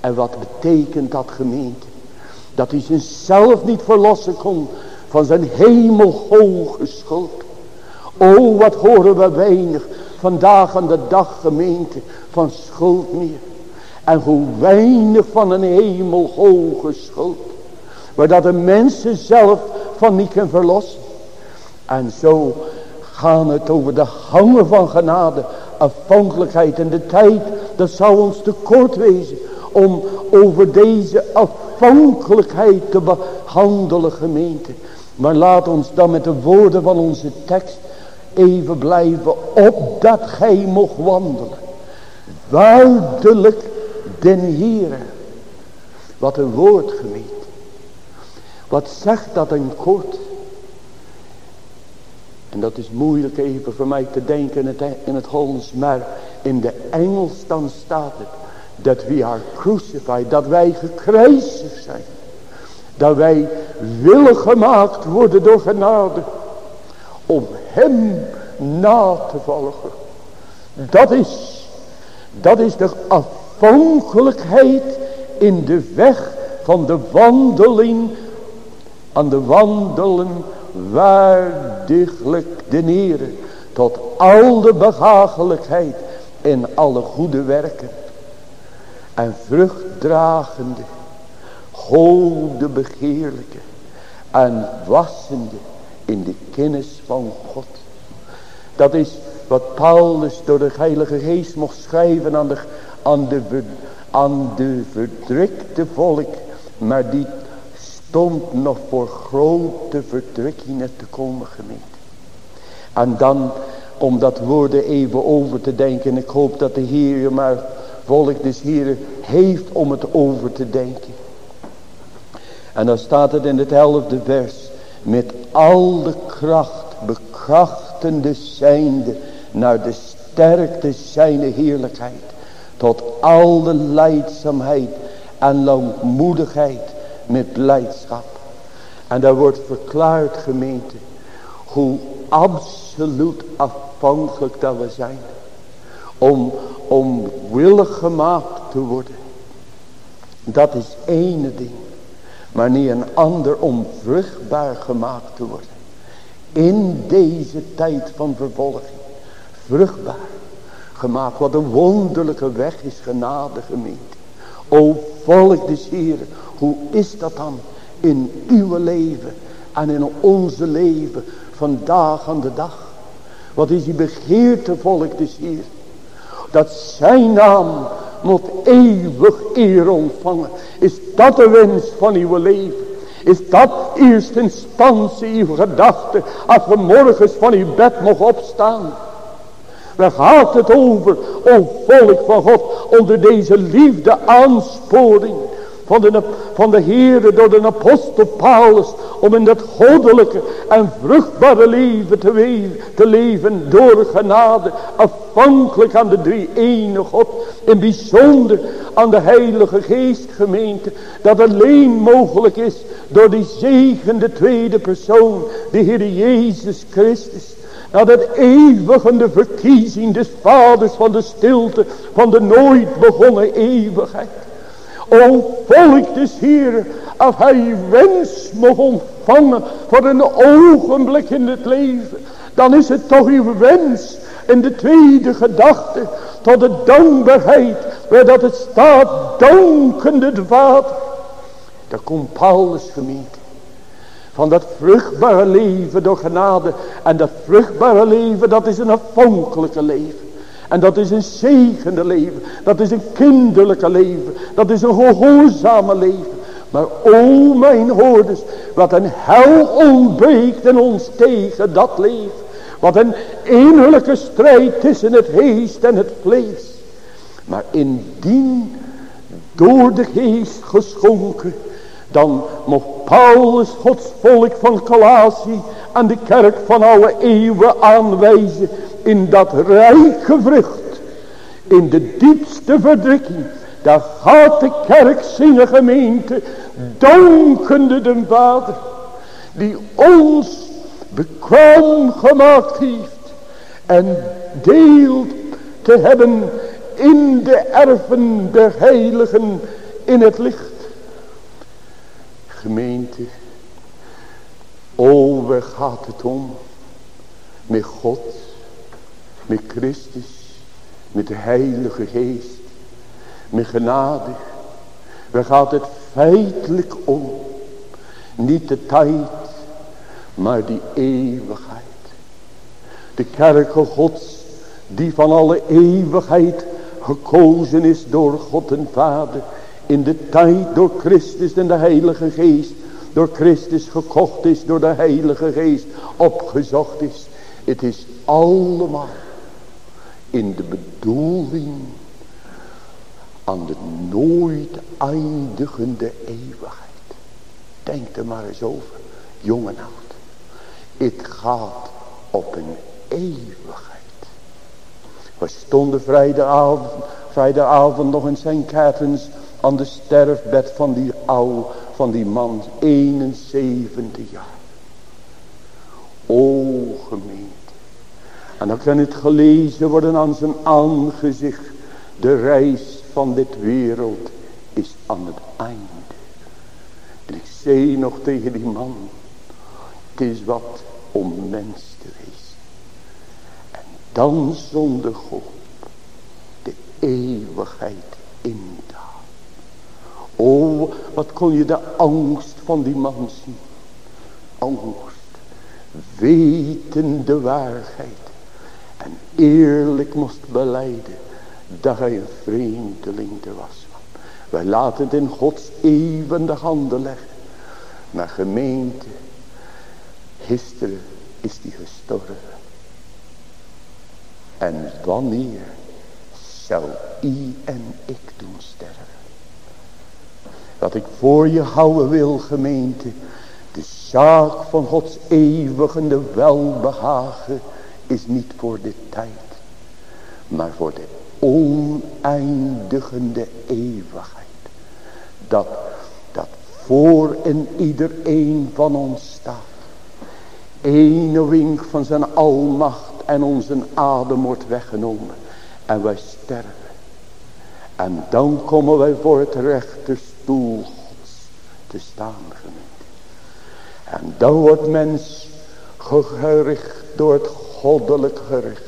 En wat betekent dat gemeente? Dat hij zichzelf niet verlossen kon van zijn hemelhoge schuld. O wat horen we weinig vandaag aan de dag gemeente van schuld meer. En hoe weinig van een hemelhoge schuld. Waar dat de mensen zelf van niet kan verlossen. En zo gaan het over de hangen van genade. Afhankelijkheid en de tijd. Dat zou ons te kort wezen. Om over deze afhankelijkheid te behandelen gemeente. Maar laat ons dan met de woorden van onze tekst even blijven. Opdat gij mocht wandelen. Duidelijk den Heere. Wat een woord gemeente. Wat zegt dat in kort? En dat is moeilijk even voor mij te denken in het, in het Hollands. Maar in de Engels dan staat het. Dat we are crucified. Dat wij gekruisigd zijn. Dat wij willen gemaakt worden door genade. Om hem na te volgen. Dat is. Dat is de afhankelijkheid in de weg van de wandeling aan de wandelen waardiglijk de Heere. Tot al de behagelijkheid in alle goede werken. En vruchtdragende, goede begeerlijke. En wassende in de kennis van God. Dat is wat Paulus door de Heilige Geest mocht schrijven aan de, aan de, aan de verdrukte volk. Maar die stond nog voor grote verdrukkingen te komen gemeente. En dan om dat woorden even over te denken. Ik hoop dat de Heer je maar volk des Heer heeft om het over te denken. En dan staat het in het elfde vers. Met al de kracht bekrachtende zijnde naar de sterkte zijne heerlijkheid. Tot al de leidzaamheid en langmoedigheid met blijdschap. En daar wordt verklaard gemeente. hoe absoluut afhankelijk dat we zijn. Om, om willig gemaakt te worden. Dat is ene ding. Maar niet een ander om vruchtbaar gemaakt te worden. In deze tijd van vervolging. Vruchtbaar gemaakt. Wat een wonderlijke weg is genade gemeente. O volk des Heren. Hoe is dat dan in uw leven en in onze leven vandaag aan de dag. Wat is die begeerte volk des Heren. Dat zijn naam moet eeuwig eer ontvangen. Is dat de wens van uw leven? Is dat eerst instantie uw gedachte als we morgens van uw bed mogen opstaan? Waar gaat het over, o volk van God, onder deze liefde aansporing van de, van de Heere door de apostel Paulus, om in dat goddelijke en vruchtbare leven te, leven door genade, afhankelijk aan de drie ene God, in bijzonder aan de heilige geest gemeente, dat alleen mogelijk is door die zegende tweede persoon, de Heer Jezus Christus. Na dat eeuwige verkiezing des vaders van de stilte, van de nooit begonnen eeuwigheid. O volk des Heer, als hij wens mag ontvangen voor een ogenblik in het leven. Dan is het toch uw wens in de tweede gedachte tot de dankbaarheid. Waar dat het staat dankende de Vader. Daar komt Paulus gemeente. Van dat vruchtbare leven door genade. En dat vruchtbare leven dat is een afhankelijke leven. En dat is een zegende leven. Dat is een kinderlijke leven. Dat is een gehoorzame leven. Maar o mijn hoorders. Wat een hel ontbreekt in ons tegen dat leven. Wat een innerlijke strijd tussen het geest en het vlees. Maar indien door de geest geschonken. Dan mocht Paulus Gods volk van Colasie aan de kerk van alle eeuwen aanwijzen in dat rijke vrucht, in de diepste verdrukking, daar gaat de kerk zingen gemeente, dankende de Vader, die ons bekwaam gemaakt heeft en deelt te hebben in de erven der heiligen in het licht. Gemeente, o waar gaat het om met God met Christus, met de Heilige Geest, met genade. Waar gaat het feitelijk om? Niet de tijd, maar die eeuwigheid. De kerke Gods, die van alle eeuwigheid gekozen is door God en Vader. In de tijd door Christus en de Heilige Geest. Door Christus gekocht is, door de Heilige Geest opgezocht is. Het is allemaal in de bedoeling aan de nooit eindigende eeuwigheid. Denk er maar eens over, jong en oud. Het gaat op een eeuwigheid. We stonden vrijdagavond, vrijdagavond nog in Catharines aan de sterfbed van die oude, van die man, 71 jaar. O gemeen. En dan kan het gelezen worden aan zijn aangezicht. De reis van dit wereld is aan het einde. En ik zei nog tegen die man. Het is wat om mens te wezen. En dan zonder hoop de eeuwigheid indaan. O, wat kon je de angst van die man zien. Angst. Weten de waarheid en eerlijk moest beleiden dat hij een vreemdeling er was. Wij laten het in Gods eeuwende handen leggen. Maar gemeente, gisteren is die gestorven. En wanneer zou i en ik doen Wat ik voor je houden wil gemeente, de zaak van Gods eeuwigende welbehagen is niet voor de tijd. Maar voor de oneindigende eeuwigheid. Dat, dat voor en iedereen van ons staat. ene wink van zijn almacht en onze adem wordt weggenomen. En wij sterven. En dan komen wij voor het rechterstoel Gods te staan gemeente. En dan wordt mens gericht door het goddelijk gericht.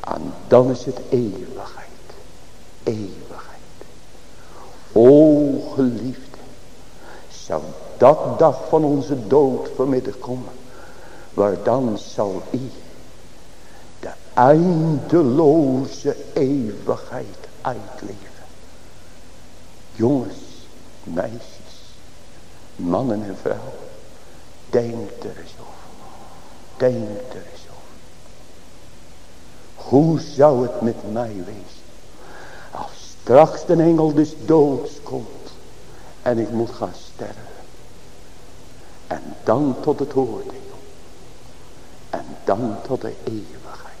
En dan is het eeuwigheid. Eeuwigheid. O geliefde. Zou dat dag van onze dood vanmiddag komen. Waar dan zal I de eindeloze eeuwigheid uitleven. Jongens, meisjes, mannen en vrouwen. Denk er eens over. Denk er eens over. Hoe zou het met mij wezen. Als straks de engel des doods komt. En ik moet gaan sterven. En dan tot het oordeel. En dan tot de eeuwigheid.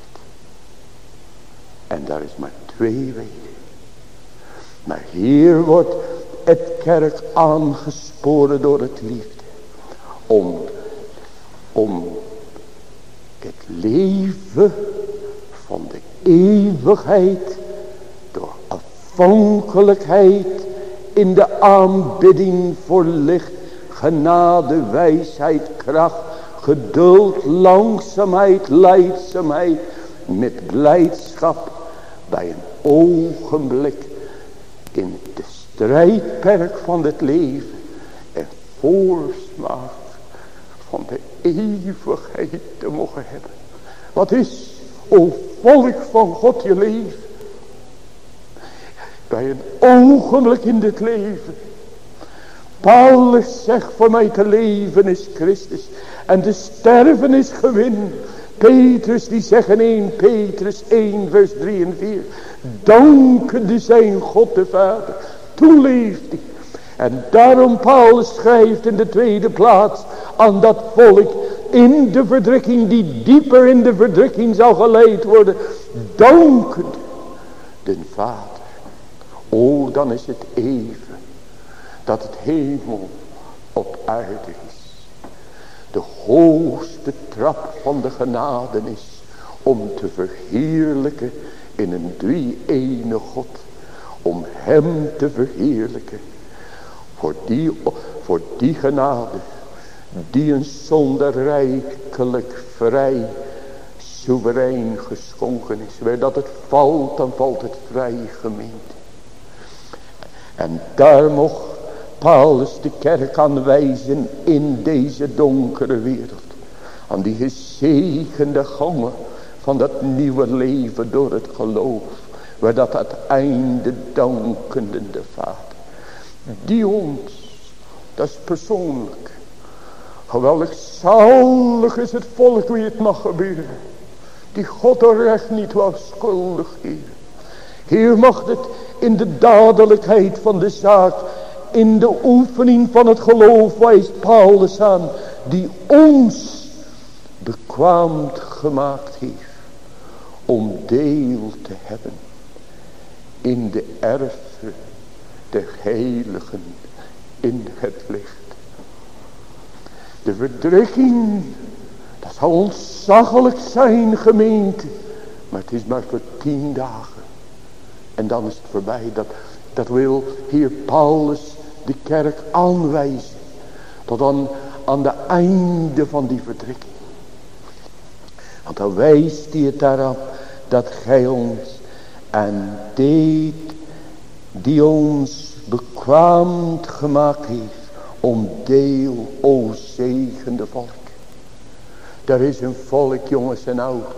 En daar is maar twee wegen. Maar hier wordt het kerk aangesporen door het liefde. Om, om het leven van de eeuwigheid door afhankelijkheid in de aanbidding voor licht, genade, wijsheid, kracht, geduld, langzaamheid, leidzaamheid, met blijdschap bij een ogenblik in de strijdperk van het leven en voorsmaak van de eeuwigheid te mogen hebben. Wat is, o volk van God, je leven? Bij een ogenblik in dit leven. Paulus zegt voor mij te leven is Christus en te sterven is gewin. Petrus die zegt in 1 Petrus 1 vers 3 en 4. Dankende zijn God de Vader. Toen hij. En daarom Paulus schrijft in de tweede plaats aan dat volk in de verdrukking die dieper in de verdrukking zal geleid worden. Dankend de Vader. O dan is het even dat het hemel op aarde is de hoogste trap van de genade is om te verheerlijken in een drie-ene God. Om hem te verheerlijken voor die, voor die genade die een zonder rijkelijk vrij soeverein geschonken is. Waar dat het valt, dan valt het vrij gemeente. En daar mocht Paulus de kerk aanwijzen in deze donkere wereld. Aan die gezegende gangen van dat nieuwe leven door het geloof. Waar dat het einde dankende de Vader. Die ons, dat is persoonlijk. Geweldig zalig is het volk wie het mag gebeuren. Die God recht niet was schuldig hier. Hier mag het in de dadelijkheid van de zaak in de oefening van het geloof wijst Paulus aan. Die ons bekwaamd gemaakt heeft. Om deel te hebben. In de erfte der heiligen in het licht. De verdrukking. Dat zal ontzaglijk zijn gemeente. Maar het is maar voor tien dagen. En dan is het voorbij. Dat, dat wil hier Paulus de kerk aanwijzen. Tot aan, aan de einde van die verdrukking. Want dan wijst hij het daarop dat gij ons en deed die ons bekwaamd gemaakt heeft om deel, o zegende volk. Er is een volk, jongens en oud,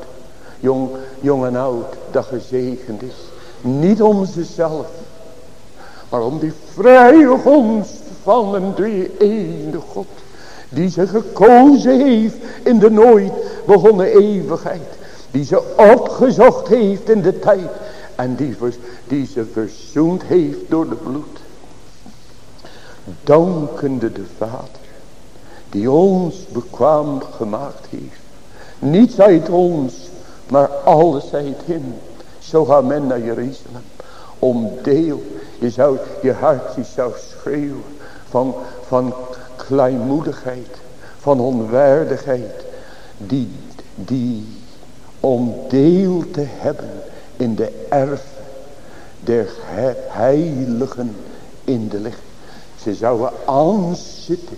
jong, jong en oud, dat gezegend is. Niet om zichzelf, maar om die vrije gonst van een drie-ene God. Die ze gekozen heeft in de nooit begonnen eeuwigheid. Die ze opgezocht heeft in de tijd. En die, die ze verzoend heeft door de bloed. Dankende de Vader. Die ons bekwaam gemaakt heeft. Niets uit ons. Maar alles uit hem. Zo gaat men naar Jeruzalem. Om deel je zou, je hart je zou schreeuwen van, van kleinmoedigheid. van onwaardigheid. Die, die om deel te hebben in de erf der heiligen in de licht. Ze zouden aanzitten.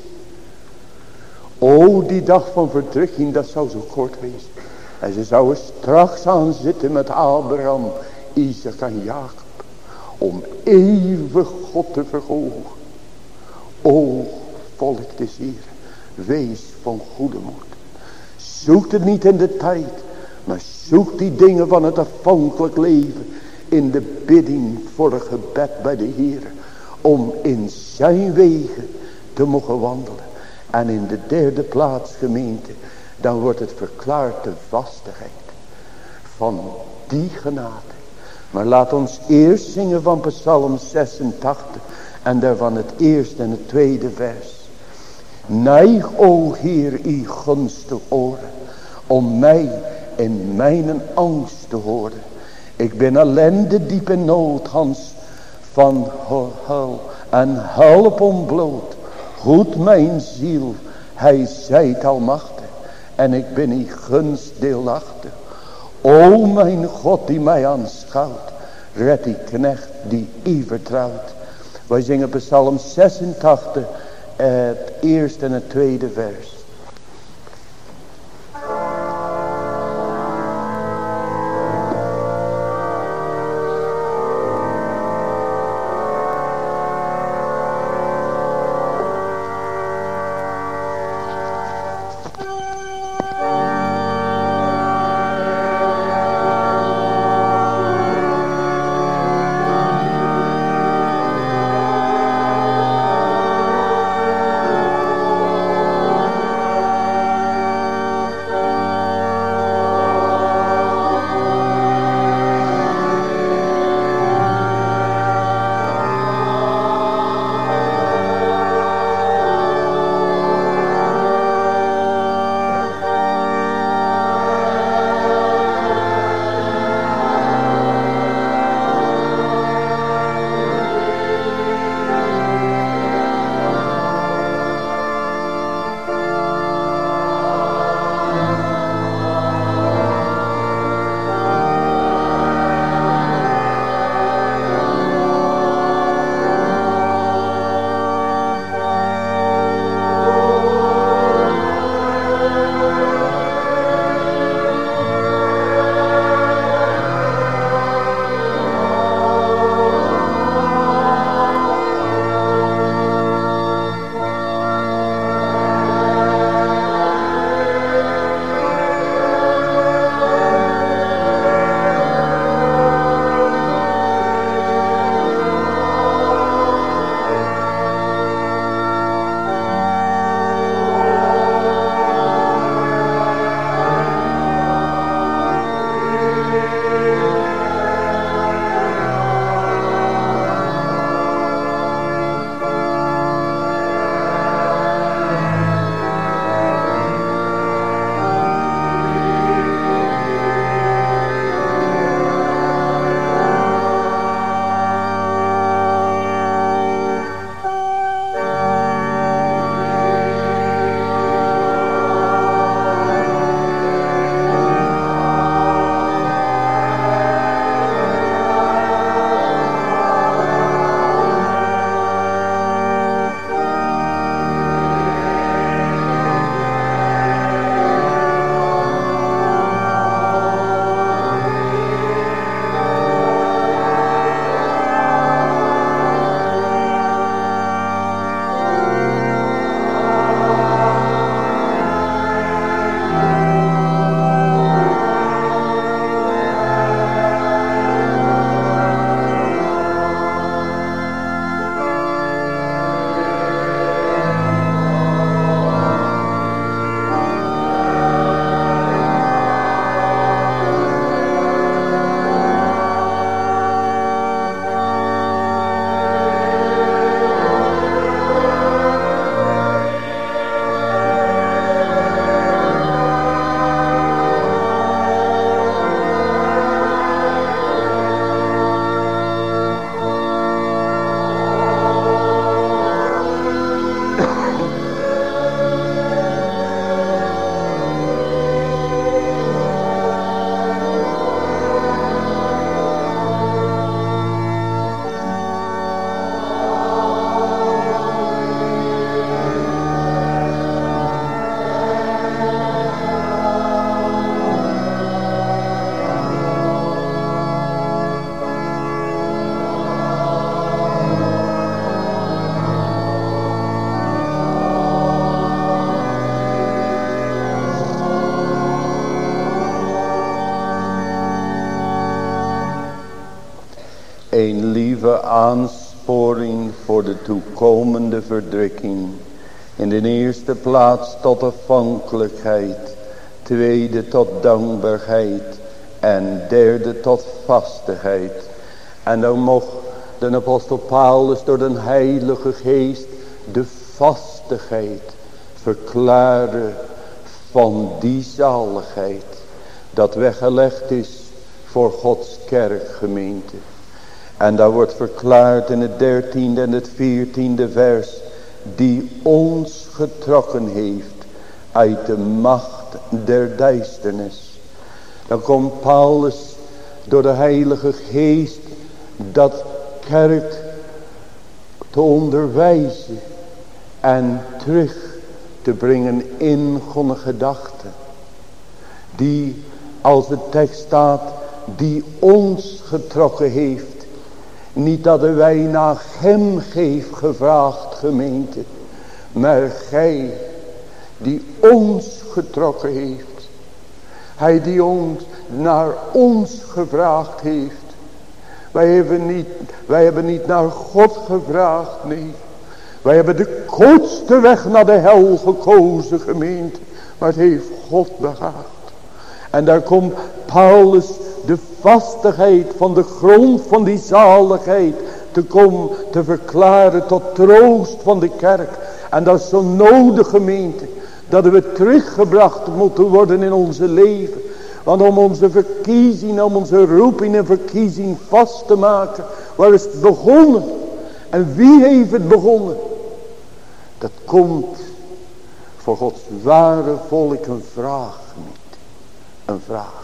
O die dag van verdrukking dat zou zo kort wezen. En ze zouden straks aanzitten met Abraham, Isaac en Jacob. Om eeuwig God te verhogen. O volk des Heer. Wees van goede moed. Zoek het niet in de tijd. Maar zoek die dingen van het afhankelijk leven. In de bidding voor een gebed bij de Heer. Om in zijn wegen te mogen wandelen. En in de derde plaats gemeente. Dan wordt het verklaard de vastigheid. Van die genade. Maar laat ons eerst zingen van Psalm 86. En daarvan het eerste en het tweede vers. Neig, o Heer, uw gunste oren. Om mij in mijn angst te horen. Ik ben ellende diep in nood, Hans, van hel en hulp ontbloot. Goed mijn ziel, hij zijt almachtig. En ik ben in gunst deelachtig. O mijn God die mij aanschouwt. Red die knecht die u vertrouwt. Wij zingen psalm 86, het eerste en het tweede vers. Toekomende verdrukking. In de eerste plaats tot afhankelijkheid. Tweede tot dankbaarheid. En derde tot vastigheid. En dan mocht de apostel Paulus door de heilige geest de vastigheid verklaren van die zaligheid. Dat weggelegd is voor Gods kerkgemeente. En daar wordt verklaard in het dertiende en het veertiende vers. Die ons getrokken heeft uit de macht der duisternis. Dan komt Paulus door de heilige geest dat kerk te onderwijzen en terug te brengen in goede gedachten. Die als de tekst staat, die ons getrokken heeft. Niet dat wij naar hem geeft gevraagd gemeente. Maar gij die ons getrokken heeft. Hij die ons naar ons gevraagd heeft. Wij hebben niet, wij hebben niet naar God gevraagd, nee. Wij hebben de kortste weg naar de hel gekozen gemeente. Maar het heeft God behaagd. En daar komt Paulus vastigheid van de grond van die zaligheid te komen te verklaren tot troost van de kerk. En dat is zo nodig gemeente. Dat we teruggebracht moeten worden in onze leven. Want om onze verkiezing, om onze roeping en verkiezing vast te maken. Waar is het begonnen? En wie heeft het begonnen? Dat komt voor Gods ware volk een vraag niet. Een vraag.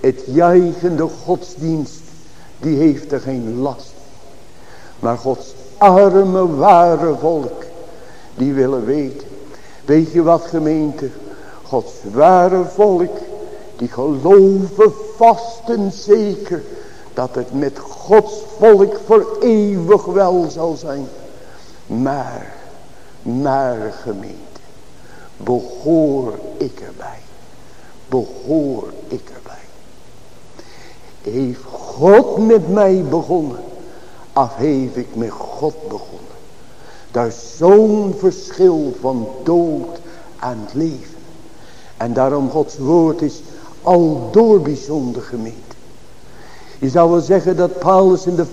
Het juichende godsdienst, die heeft er geen last. Maar Gods arme ware volk, die willen weten. Weet je wat gemeente? Gods ware volk, die geloven vast en zeker dat het met Gods volk voor eeuwig wel zal zijn. Maar, maar gemeente, behoor ik erbij. Behoor ik erbij. Heeft God met mij begonnen, of heeft ik met God begonnen. Daar is zo'n verschil van dood en leven. En daarom Gods woord is al door bijzonder gemeente. Je zou wel zeggen dat Paulus in de,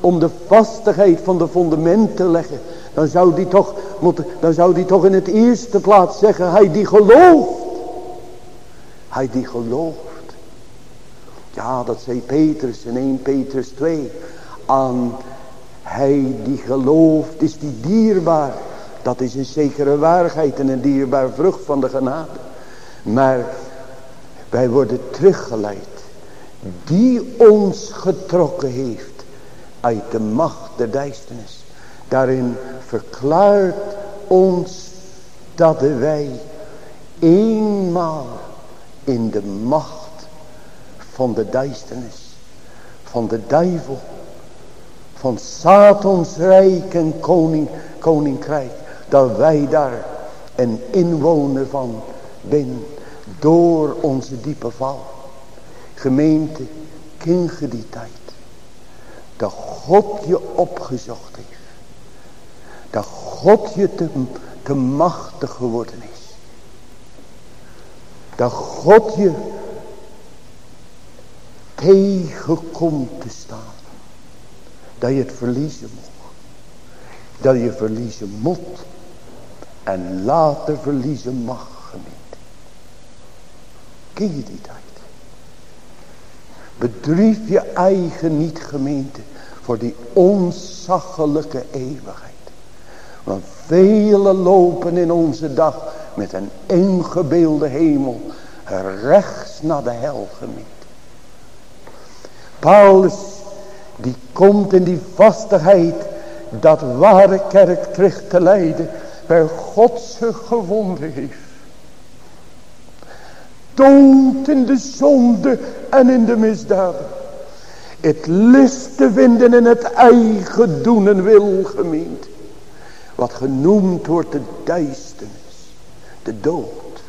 om de vastigheid van de fundamenten te leggen. Dan zou die toch, dan zou die toch in het eerste plaats zeggen. Hij die gelooft. Hij die gelooft. Ja dat zei Petrus in 1 Petrus 2. Aan hij die gelooft is die dierbaar. Dat is een zekere waarheid en een dierbaar vrucht van de genade. Maar wij worden teruggeleid. Die ons getrokken heeft uit de macht der duisternis. Daarin verklaart ons dat wij eenmaal in de macht van de duisternis, van de duivel, van Satans rijk en koning, koninkrijk, dat wij daar een inwoner van zijn door onze diepe val. Gemeente, ken je die tijd. Dat God je opgezocht heeft. Dat God je te, te machtig geworden is. Dat God je tegenkomt te staan. Dat je het verliezen moet. Dat je verliezen moet. En later verliezen mag. Ken je die tijd? Bedrief je eigen niet gemeente voor die onzaggelijke eeuwigheid. Want velen lopen in onze dag met een ingebeelde hemel rechts naar de hel gemeente. Paulus die komt in die vastigheid dat ware kerk terug te leiden waar God ze gevonden heeft dood in de zonde en in de misdaden. Het list te vinden in het eigen doen en wil gemeend. Wat genoemd wordt de duisternis. De dood.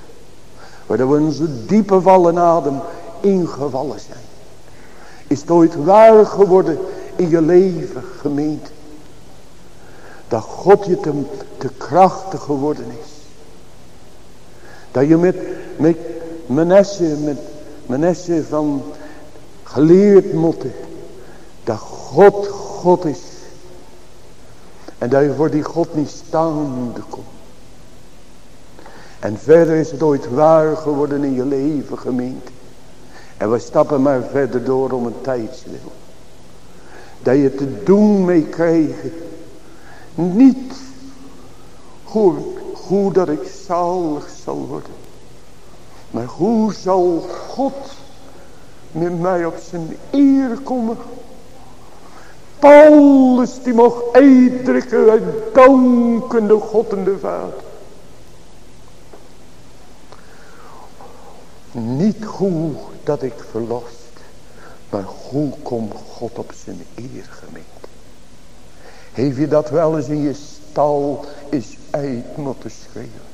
Waar we onze diepe vallen adem ingevallen zijn. Is het ooit waar geworden in je leven gemeente. Dat God je te, te krachtig geworden is. Dat je met, met Manesse, met Manesse van geleerd moeten. Dat God God is. En dat je voor die God niet staande komt. En verder is het ooit waar geworden in je leven gemeente. En we stappen maar verder door om een tijdswil. Dat je te doen mee krijgt. Niet hoe, hoe dat ik zalig zal worden. Maar hoe zal God met mij op zijn eer komen. Paulus die mocht uitdrukken uit dankende God en de Vader. Niet hoe dat ik verlost. Maar hoe komt God op zijn eer gemeente? Heeft je dat wel eens in je stal is uit moeten schreeuwen?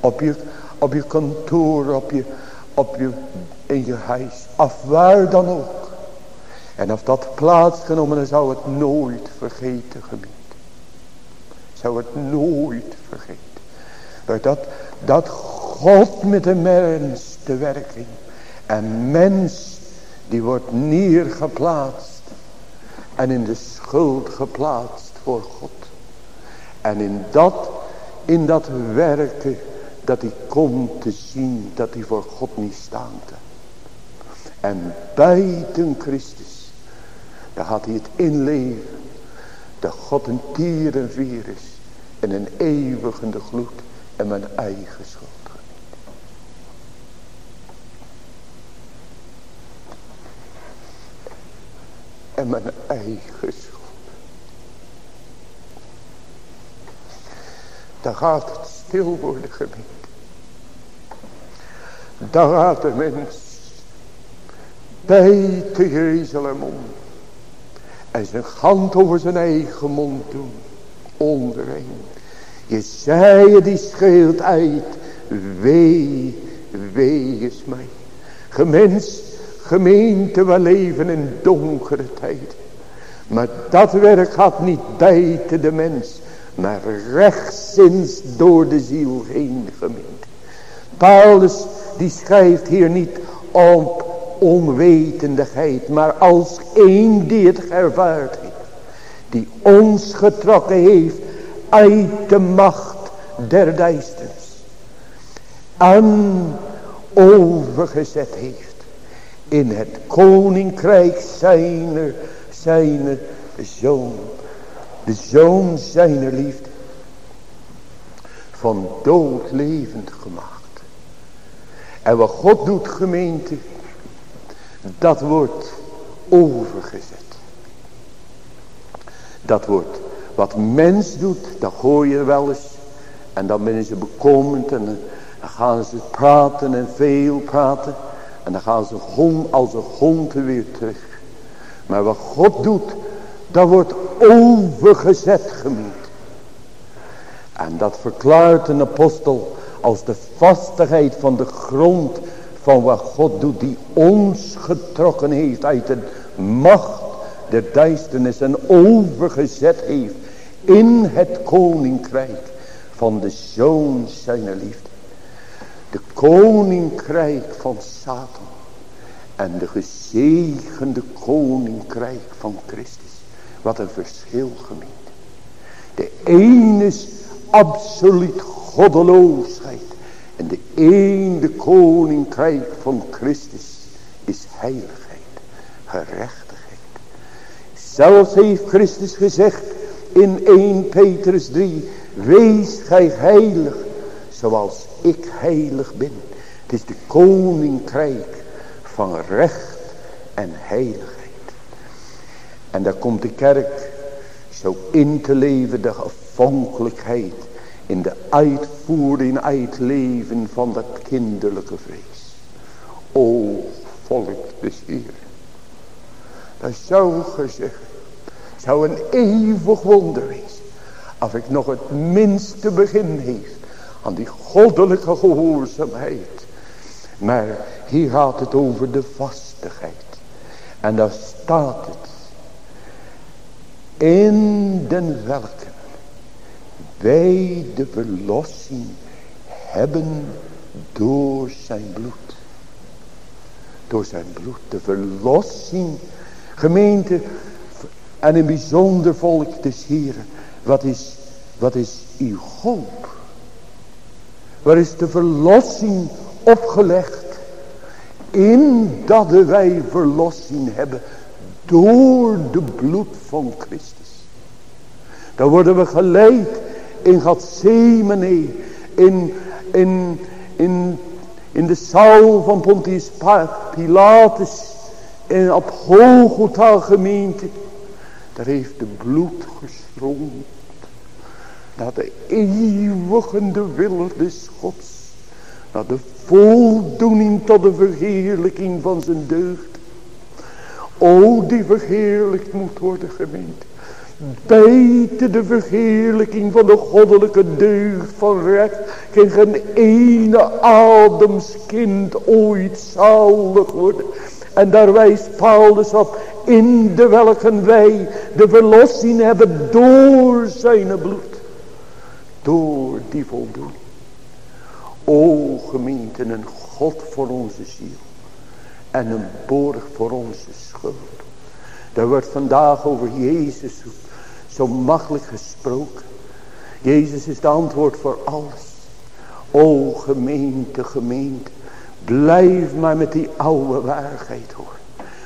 Op je, op je kantoor, op je, op je, in je huis, af waar dan ook. En of dat plaatsgenomen, dan zou het nooit vergeten gemeente. Zou het nooit vergeten. Maar dat, dat God met de mens de werking. En mens die wordt neergeplaatst. En in de schuld geplaatst voor God. En in dat, in dat werken dat hij komt te zien dat hij voor God niet staande. En buiten Christus, daar gaat hij het inleven. Dat God een tier en vier is. En een eeuwigende gloed en mijn eigen schuld. En mijn eigen schuld. Dan gaat het stil worden gemeente. Dan gaat de mens bij te Jeruzalem om. En zijn hand over zijn eigen mond doen. Ondereen. Jezaja die scheelt uit. Wee, wee is mij. Gemens Gemeente, we leven in donkere tijd. Maar dat werk gaat niet bijten de mens. Maar rechtszins door de ziel heen gemeente. Paulus die schrijft hier niet op onwetendigheid. Maar als één die het ervaard heeft. Die ons getrokken heeft uit de macht der duisternis. En overgezet heeft in het koninkrijk zijner, zijner zoon. De zoon zijner liefde. Van dood levend gemaakt. En wat God doet gemeente. Dat wordt overgezet. Dat wordt wat mens doet. Dat hoor je wel eens. En dan ben ze bekomend. En dan gaan ze praten en veel praten. En dan gaan ze hond, als een hond weer terug. Maar wat God doet, dat wordt overgezet gemeend. En dat verklaart een apostel als de vastigheid van de grond van wat God doet. Die ons getrokken heeft uit de macht der duisternis en overgezet heeft in het koninkrijk van de zoon zijner liefde de koninkrijk van Satan en de gezegende koninkrijk van Christus. Wat een verschil gemeente. De ene is absoluut goddeloosheid en de ene koninkrijk van Christus is heiligheid, gerechtigheid. Zelfs heeft Christus gezegd in 1 Petrus 3, wees gij heilig zoals ik heilig ben. Het is de koninkrijk van recht en heiligheid. En daar komt de kerk zo in te leven de afhankelijkheid in de uitvoering, uitleven van dat kinderlijke vrees. O volk des Heer. Dat zou gezegd, zou een eeuwig wonder wezen. Als ik nog het minste begin heeft aan die goddelijke gehoorzaamheid. Maar hier gaat het over de vastigheid. En daar staat het. In den welken wij de verlossing hebben door zijn bloed. Door zijn bloed. De verlossing. Gemeente. En een bijzonder volk des Heren. Wat is, wat is uw hoop? Waar is de verlossing opgelegd? In dat wij verlossing hebben. Door de bloed van Christus. Dan worden we geleid in Gethsemane. In, in, in, in de zaal van Pontius Pilatus. En op Golgotha gemeente. Daar heeft de bloed gestroomd. Naar de eeuwigende wil des Gods. Naar de voldoening tot de verheerlijking van zijn deugd. O die verheerlijkt moet worden gemeente. Buiten de verheerlijking van de goddelijke deugd van recht. Geen ene ademskind ooit zalig worden. En daar wijst Paulus op. In de welke wij de verlossing hebben door zijn bloed. Door die voldoening. O gemeente, een God voor onze ziel. En een borg voor onze schuld. Er wordt vandaag over Jezus zo makkelijk gesproken. Jezus is de antwoord voor alles. O gemeente, gemeente. Blijf maar met die oude waarheid hoor.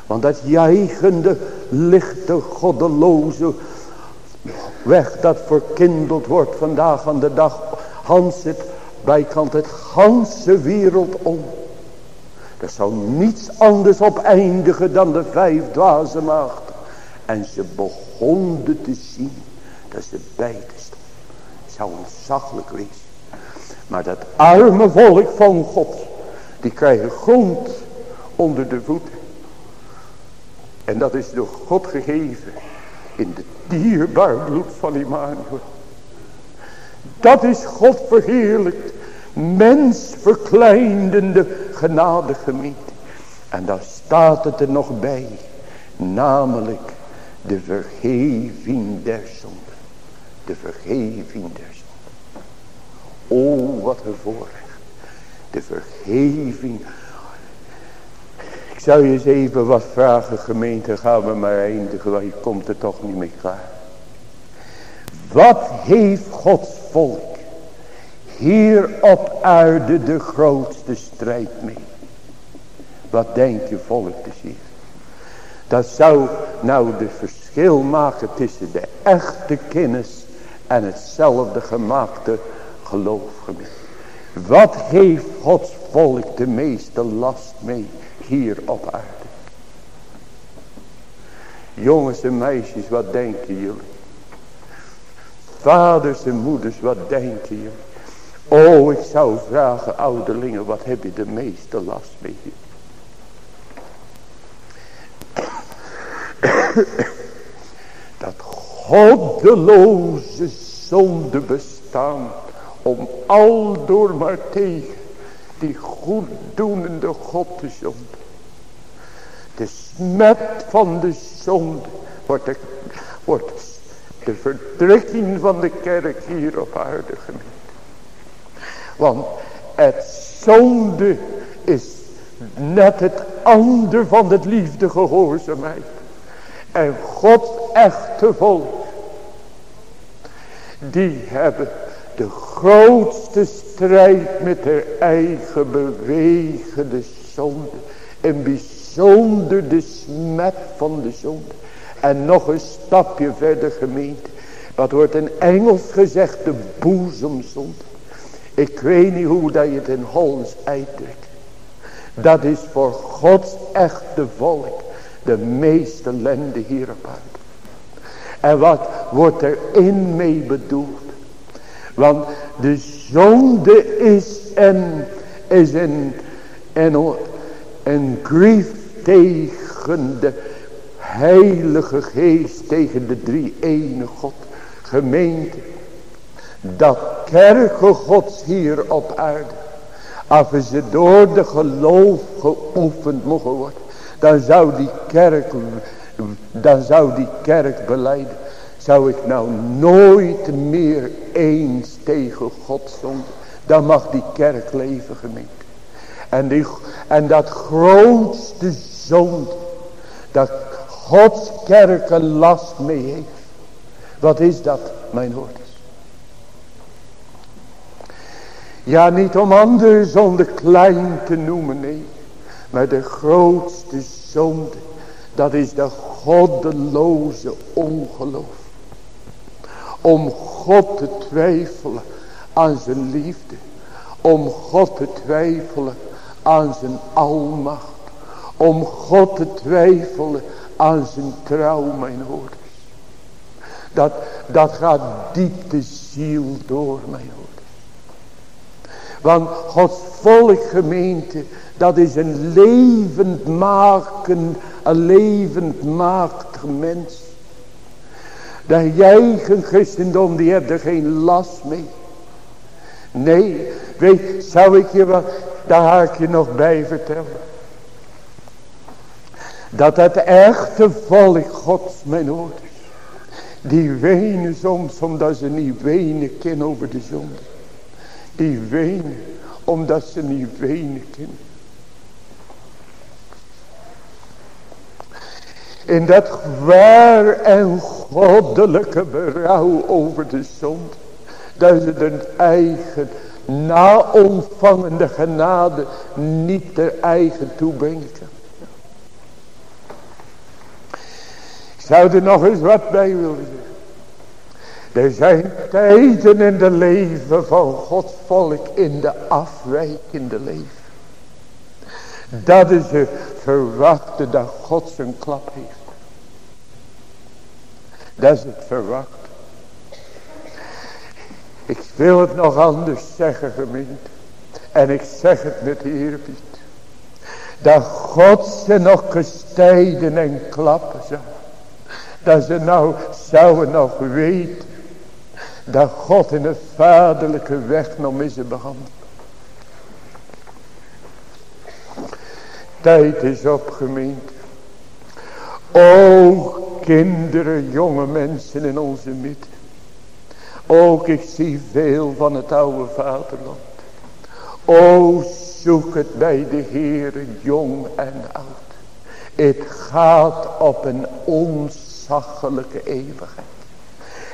Want dat jijgende, lichte, goddeloze weg dat verkindeld wordt vandaag aan de dag. Hans het bijkant het ganse wereld om. Er zou niets anders op eindigen dan de vijf dwaze maagden. En ze begonnen te zien dat ze beide stonden. Het zou ontzaglijk wezen. Maar dat arme volk van God. Die krijgen grond onder de voeten. En dat is door God gegeven. In de dierbaar bloed van Immanuel. Dat is God verheerlijkt. Mens verkleindende genade gemeente. En daar staat het er nog bij. Namelijk de vergeving der zonden. De vergeving der zonden. O wat een voorrecht. De vergeving. Ik zou je eens even wat vragen gemeente. Gaan we maar eindigen. Want je komt er toch niet mee klaar. Wat heeft Gods volk hier op aarde de grootste strijd mee? Wat denk je volk te zien? Dat zou nou de verschil maken tussen de echte kennis en hetzelfde gemaakte geloof. Wat heeft Gods volk de meeste last mee hier op aarde? Jongens en meisjes, wat denken jullie? Vaders en moeders, wat denken jullie? Oh, ik zou vragen, ouderlingen, wat heb je de meeste last mee dat goddeloze zonde bestaan om al door maar tegen die goeddoenende God te zonden. De smet van de zonde wordt de, wordt de verdrukking van de kerk hier op aarde gemeen. Want het zonde is net het ander van het liefde gehoorzaamheid. En Gods echte volk. Die hebben de grootste strijd met de eigen bewegende zonde. En bijzonder de smet van de zonde. En nog een stapje verder gemeente. Wat wordt in Engels gezegd de boezemzonde. Ik weet niet hoe dat je het in Hollands uitdrukt. Dat is voor Gods echte volk de meeste lende hier op. En wat wordt er in mee bedoeld? Want de zonde is een, is een, een, een grief tegen de heilige geest, tegen de drie ene God. Gemeente, dat kerken gods hier op aarde, als ze door de geloof geoefend mogen worden, dan zou die kerk, dan zou die kerk beleiden Zou ik nou nooit meer eens tegen God zonde. Dan mag die kerk leven gemeente. En, die, en dat grootste zonde. Dat Gods kerk een last mee heeft. Wat is dat mijn hoorders? Ja niet om andere zonde klein te noemen nee. Maar de grootste zonde. Dat is de goddeloze ongeloof. Om God te twijfelen aan zijn liefde. Om God te twijfelen aan zijn almacht. Om God te twijfelen aan zijn trouw, mijn hoorders. Dat, dat gaat diep de ziel door, mijn hoorders. Want Gods volk gemeente, dat is een levend maken, een levend maakt mens. De eigen christendom, die hebt er geen last mee. Nee, weet, zou ik je wat, daar ga je nog bij vertellen. Dat het echte volk gods, mijn ouders, die wenen soms omdat ze niet wenen kunnen over de zonde. Die wenen omdat ze niet wenen kunnen. In dat waar en goddelijke berouw over de zonde. Dat ze hun eigen na ontvangende genade niet ter eigen toebrengen kan. Ik zou er nog eens wat bij willen zeggen. Er zijn tijden in de leven van Gods volk in de afwijkende leven. Dat is het verwachten dat God zijn klap heeft. Dat is het verwachten. Ik wil het nog anders zeggen gemeente. En ik zeg het met eerbied. Dat God ze nog gestijden en klappen zou. Dat ze nou zouden nog weten. Dat God in een vaderlijke weg nog mis behandeld. Tijd is op gemeente. O kinderen, jonge mensen in onze midden. Ook ik zie veel van het oude vaderland. O zoek het bij de Heere jong en oud. Het gaat op een onzaglijke eeuwigheid.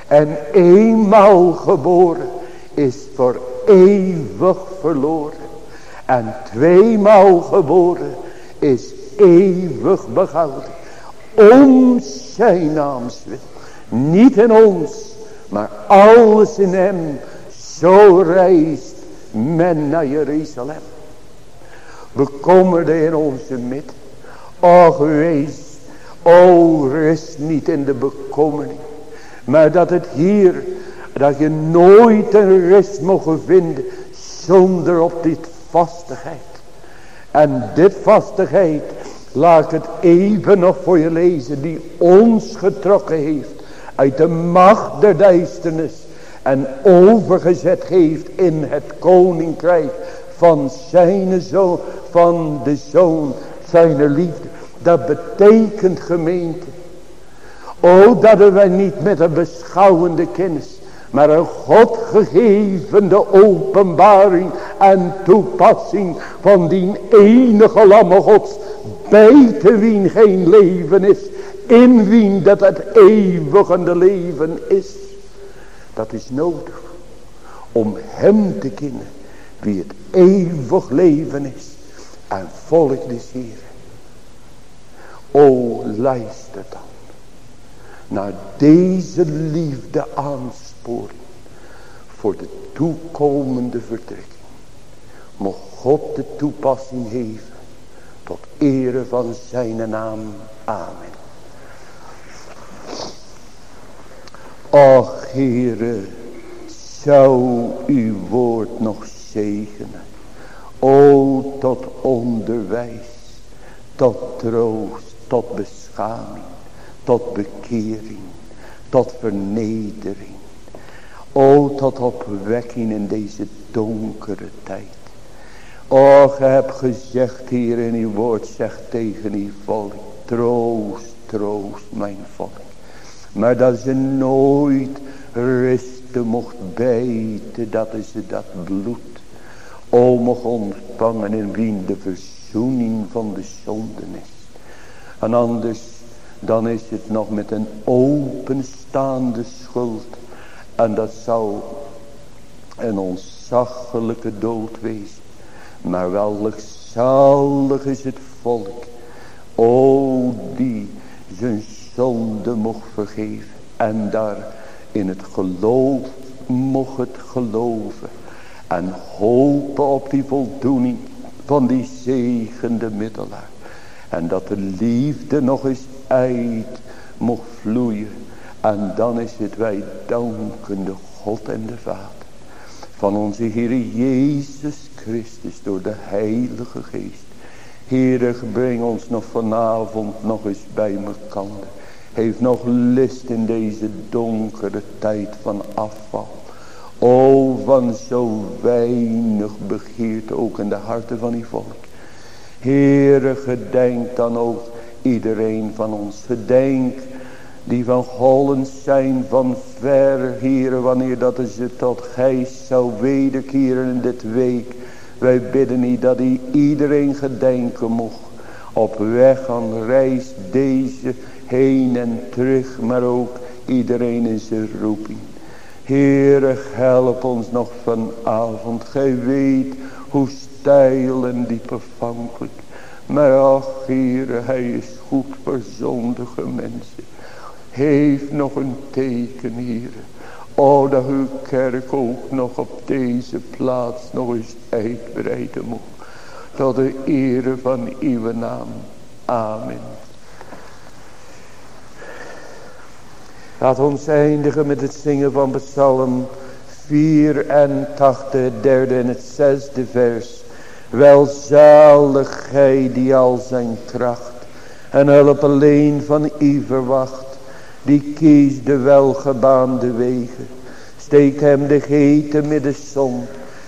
En eenmaal geboren is voor eeuwig verloren. En tweemaal geboren is eeuwig behouden. Om zijn naams wil. Niet in ons, maar alles in hem. Zo reist men naar Jeruzalem. Bekommerde in onze midden. Och wees, o rust niet in de bekommering. Maar dat het hier, dat je nooit een rust mogen vinden zonder op dit vastigheid. En dit vastigheid, laat ik het even nog voor je lezen, die ons getrokken heeft uit de macht der duisternis en overgezet heeft in het koninkrijk van zijn zoon, van de zoon zijn liefde. Dat betekent gemeente. O dat wij niet met een beschouwende kennis, maar een God gegevende openbaring en toepassing van die enige lamme gods, bij te wien geen leven is, in wien dat het eeuwige leven is. Dat is nodig om hem te kennen wie het eeuwig leven is en volk des Heeren. O luister dan naar deze liefde aansporen voor de toekomende vertrekking. Mocht God de toepassing geven tot ere van zijn naam. Amen. Och Heere, zou uw woord nog zegenen. O tot onderwijs, tot troost, tot beschaming, tot bekering, tot vernedering. O tot opwekking in deze donkere tijd. O, ge hebt gezegd hier in uw woord, zegt tegen uw volk, troost, troost mijn volk. Maar dat ze nooit rusten mocht bijten. Dat is dat bloed. O mocht ontvangen in wien de verzoening van de zonden is. En anders dan is het nog met een openstaande schuld. En dat zou een ontzaglijke dood wezen. Maar welk zalig is het volk. O die zijn zonde mocht vergeven. En daar in het geloof mocht het geloven. En hopen op die voldoening van die zegende middelaar. En dat de liefde nog eens uit mocht vloeien. En dan is het wij dankende God en de Vader. Van onze Heer Jezus Christus door de Heilige Geest. Heere, breng ons nog vanavond nog eens bij elkaar. Heeft nog list in deze donkere tijd van afval. O, van zo weinig begeert ook in de harten van die volk. Heere, gedenk dan ook iedereen van ons. Gedenk die van Holland zijn van ver, Heere, wanneer dat ze tot geest zou wederkeren in dit week. Wij bidden niet dat hij iedereen gedenken mocht. Op weg aan reis deze heen en terug, maar ook iedereen in zijn roeping. Heere, help ons nog vanavond. Gij weet hoe steil en diep afhankelijk. Maar ach, Heere, hij is goed voor zondige mensen. Heeft nog een teken, Heere. O, dat uw kerk ook nog op deze plaats nog eens uitbreiden moet. Tot de ere van uw naam. Amen. Laat ons eindigen met het zingen van Psalm 84, derde en het zesde vers. Welzalig gij die al zijn kracht en hulp alleen van u verwacht. Die kiest de welgebaande wegen. Steek hem de geten midden zon.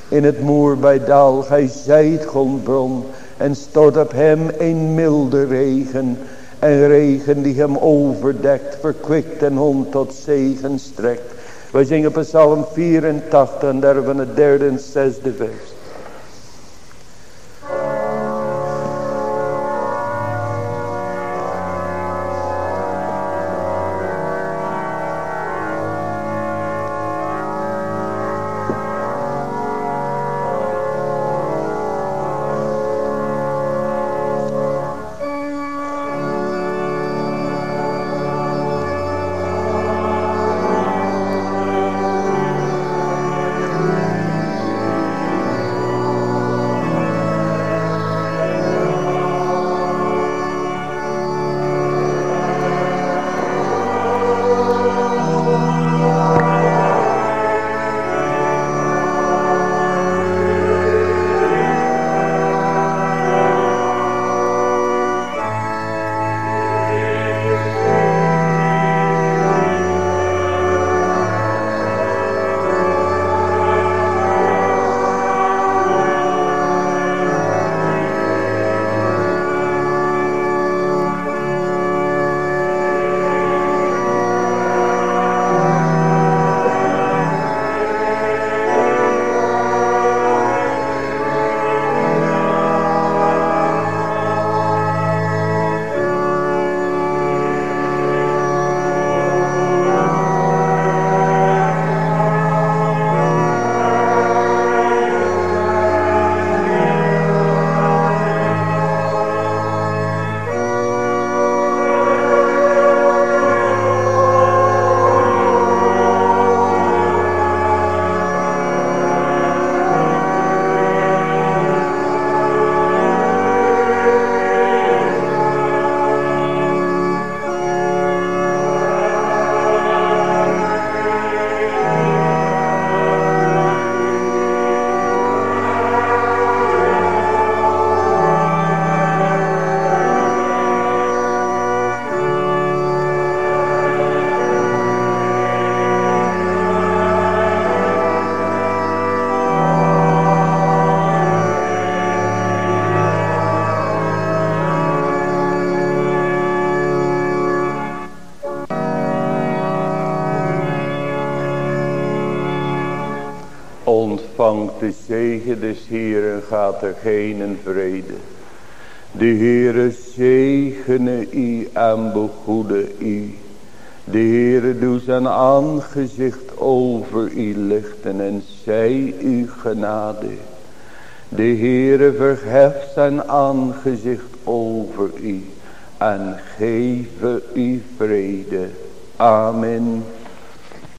In het moer bij dal, gij zijt grondbron. En stort op hem een milde regen. En regen die hem overdekt, verkwikt en hond tot zegen strekt. Wij zingen psalm 84 en daar van het derde en zesde vers. De zegen des Heeren, gaat er geen vrede. De Heere zegene u en begoede u. De Heere doet zijn aangezicht over u lichten en zij u genade. De Heere verheft zijn aangezicht over u en geven u vrede. Amen.